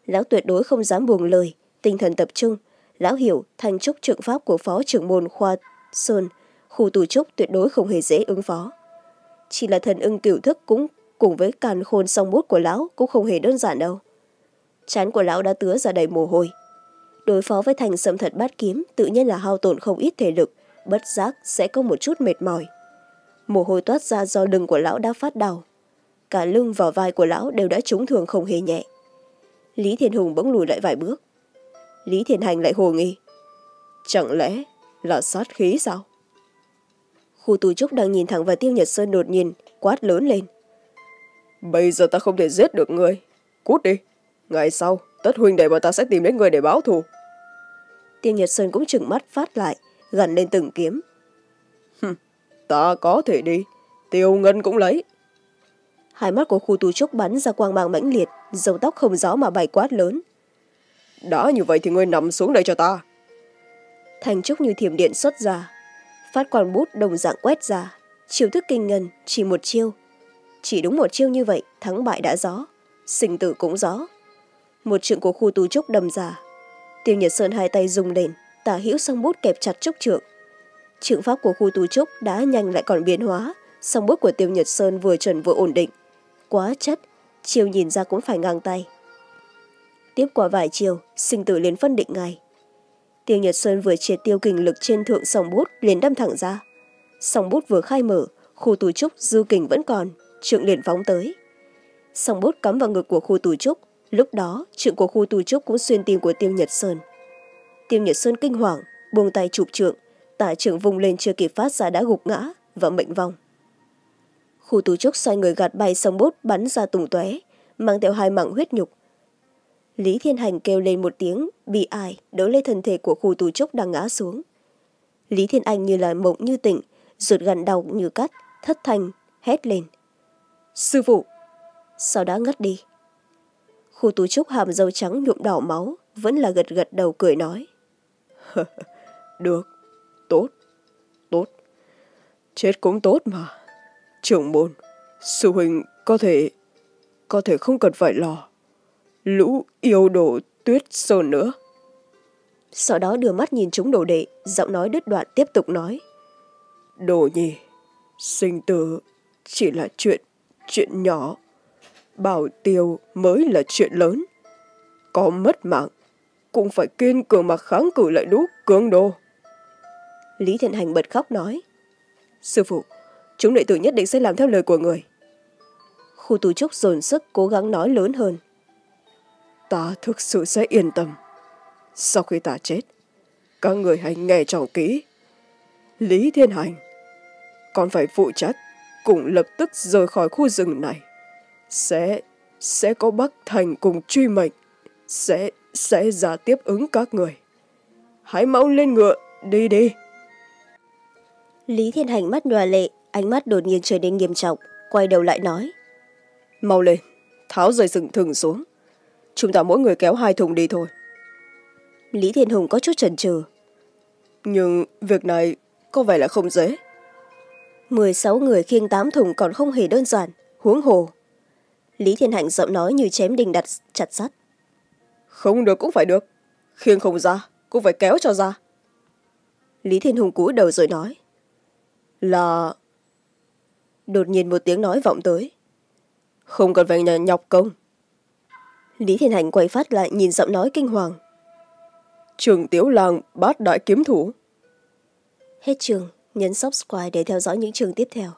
Lão tuyệt đối không dám buông lời, tinh thần tập trung. Lão hiểu thanh trúc trượng pháp của phó trưởng môn khoa sơn, khu tù trúc tuyệt đối không hề dễ ứng phó. Chỉ là thần ưng cửu thức cũng cùng với càn khôn song bút của lão cũng không hề đơn giản đâu. Chán của lão đã tứa ra đầy mồ hôi. Đối phó với thành sâm thật bát kiếm, tự nhiên là hao tổn không ít thể lực, bất giác sẽ có một chút mệt mỏi. Mồ hôi toát ra do lưng của lão đã phát đau. Cả lưng và vai của lão đều đã trúng thường không hề nhẹ. Lý thiên hùng bỗng lùi lại vài bước. Lý thiên hành lại hồ nghi. Chẳng lẽ là sát khí sao? Khu tù trúc đang nhìn thẳng vào tiêu nhật sơn đột nhiên quát lớn lên bây giờ ta không thể giết được người. Cút đi. Ngày sau tất huynh đệ bọn ta sẽ tìm đến người để báo thù. Tiêu nhật sơn cũng trừng mắt phát lại gần lên từng kiếm. Ta có thể đi. Tiêu ngân cũng lấy. Hai mắt của khu tù trúc bắn ra quang mang mãnh liệt dầu tóc không gió mà bay quát lớn. Đã như vậy thì ngươi nằm xuống đây cho ta. Thành trúc như thiểm điện xuất ra phát quang bút đồng dạng quét ra. Chiêu thức kinh ngân chỉ một chiêu chỉ đúng một chiêu như vậy, thắng bại đã rõ sinh tử cũng rõ một trượng của khu tú trúc đầm ra. Tiêu nhật sơn hai tay dùng lên, tả hữu song bút kẹp chặt trúc trượng. Trượng pháp của khu tú trúc đã nhanh lại còn biến hóa, song bút của tiêu nhật sơn vừa chuẩn vừa ổn định. Quá chất chiều nhìn ra cũng phải ngang tay. Tiếp qua vài chiều sinh tử liền phân định ngay. Tiêu nhật sơn vừa triệt tiêu kình lực trên thượng song bút liền đâm thẳng ra. Song bút vừa khai mở, khu tù trúc dư kình vẫn còn trượng liền phóng tới. Song bút cắm vào ngực của khu tù trúc. Lúc đó, trượng của khu tù trúc cũng xuyên tim của tiêu nhật sơn. Tiêu nhật sơn kinh hoàng, buông tay chụp trượng. Tả trượng vùng lên chưa kịp phát ra đã gục ngã và mệnh vong. Khu tù trúc xoay người gạt bay song bút bắn ra tùng tóe, mang theo hai mảng huyết nhục. Lý thiên hành kêu lên một tiếng, bị ai đỡ lấy thân thể của khu tù trúc đang ngã xuống. Lý thiên anh như là mộng như tỉnh, ruột gần đau như cắt, thất thanh, hét lên sư phụ! Sau đó ngất đi? Khu tù trúc hàm dâu trắng nhuộm đỏ máu vẫn là gật gật đầu cười nói. Được tốt tốt. Chết cũng tốt mà. Trưởng môn sư huynh có thể có thể không cần phải lo. Lũ yêu đồ tuyết sơn nữa. Sau đó đưa mắt nhìn chúng đồ đệ giọng nói đứt đoạn tiếp tục nói. Đồ nhi sinh tử chỉ là chuyện chuyện nhỏ. Bảo tiêu mới là chuyện lớn. Có mất mạng, cũng phải kiên cường mà kháng cự lại lũ cường đồ lý thiện hành bật khóc nói, sư phụ, chúng đệ tử nhất định sẽ làm theo lời của người. Khu tù trúc dồn sức cố gắng nói lớn hơn, ta thực sự sẽ yên tâm. Sau khi ta chết, các người hãy nghe cho kỹ. Lý thiên hành còn phải phụ trách cũng lập tức rời khỏi khu rừng này. Sẽ sẽ có bắc thành cùng truy mệnh sẽ sẽ ra tiếp ứng các người. Hãy mau lên ngựa đi đi. Lý thiên hành mắt nhòa lệ ánh mắt đột nhiên trở nên nghiêm trọng quay đầu lại nói. Mau lên tháo dây sừng thừng xuống. Chúng ta mỗi người kéo hai thùng đi thôi. Lý thiên hùng có chút chần chừ. Nhưng việc này có vẻ là không dễ mười sáu người khiêng tám thùng còn không hề đơn giản huống hồ. Lý thiên hạnh giọng nói như chém đinh đặt chặt sắt. Không được cũng phải được khiêng không ra cũng phải kéo cho ra. Lý thiên hùng cúi đầu rồi nói. Là đột nhiên một tiếng nói vọng tới. Không cần phải nhọc công. Lý thiên hành quay phát lại nhìn giọng nói kinh hoàng. Trường tiếu làng bát đại kiếm thủ. Hết trường nhấn subscribe để theo dõi những trường tiếp theo.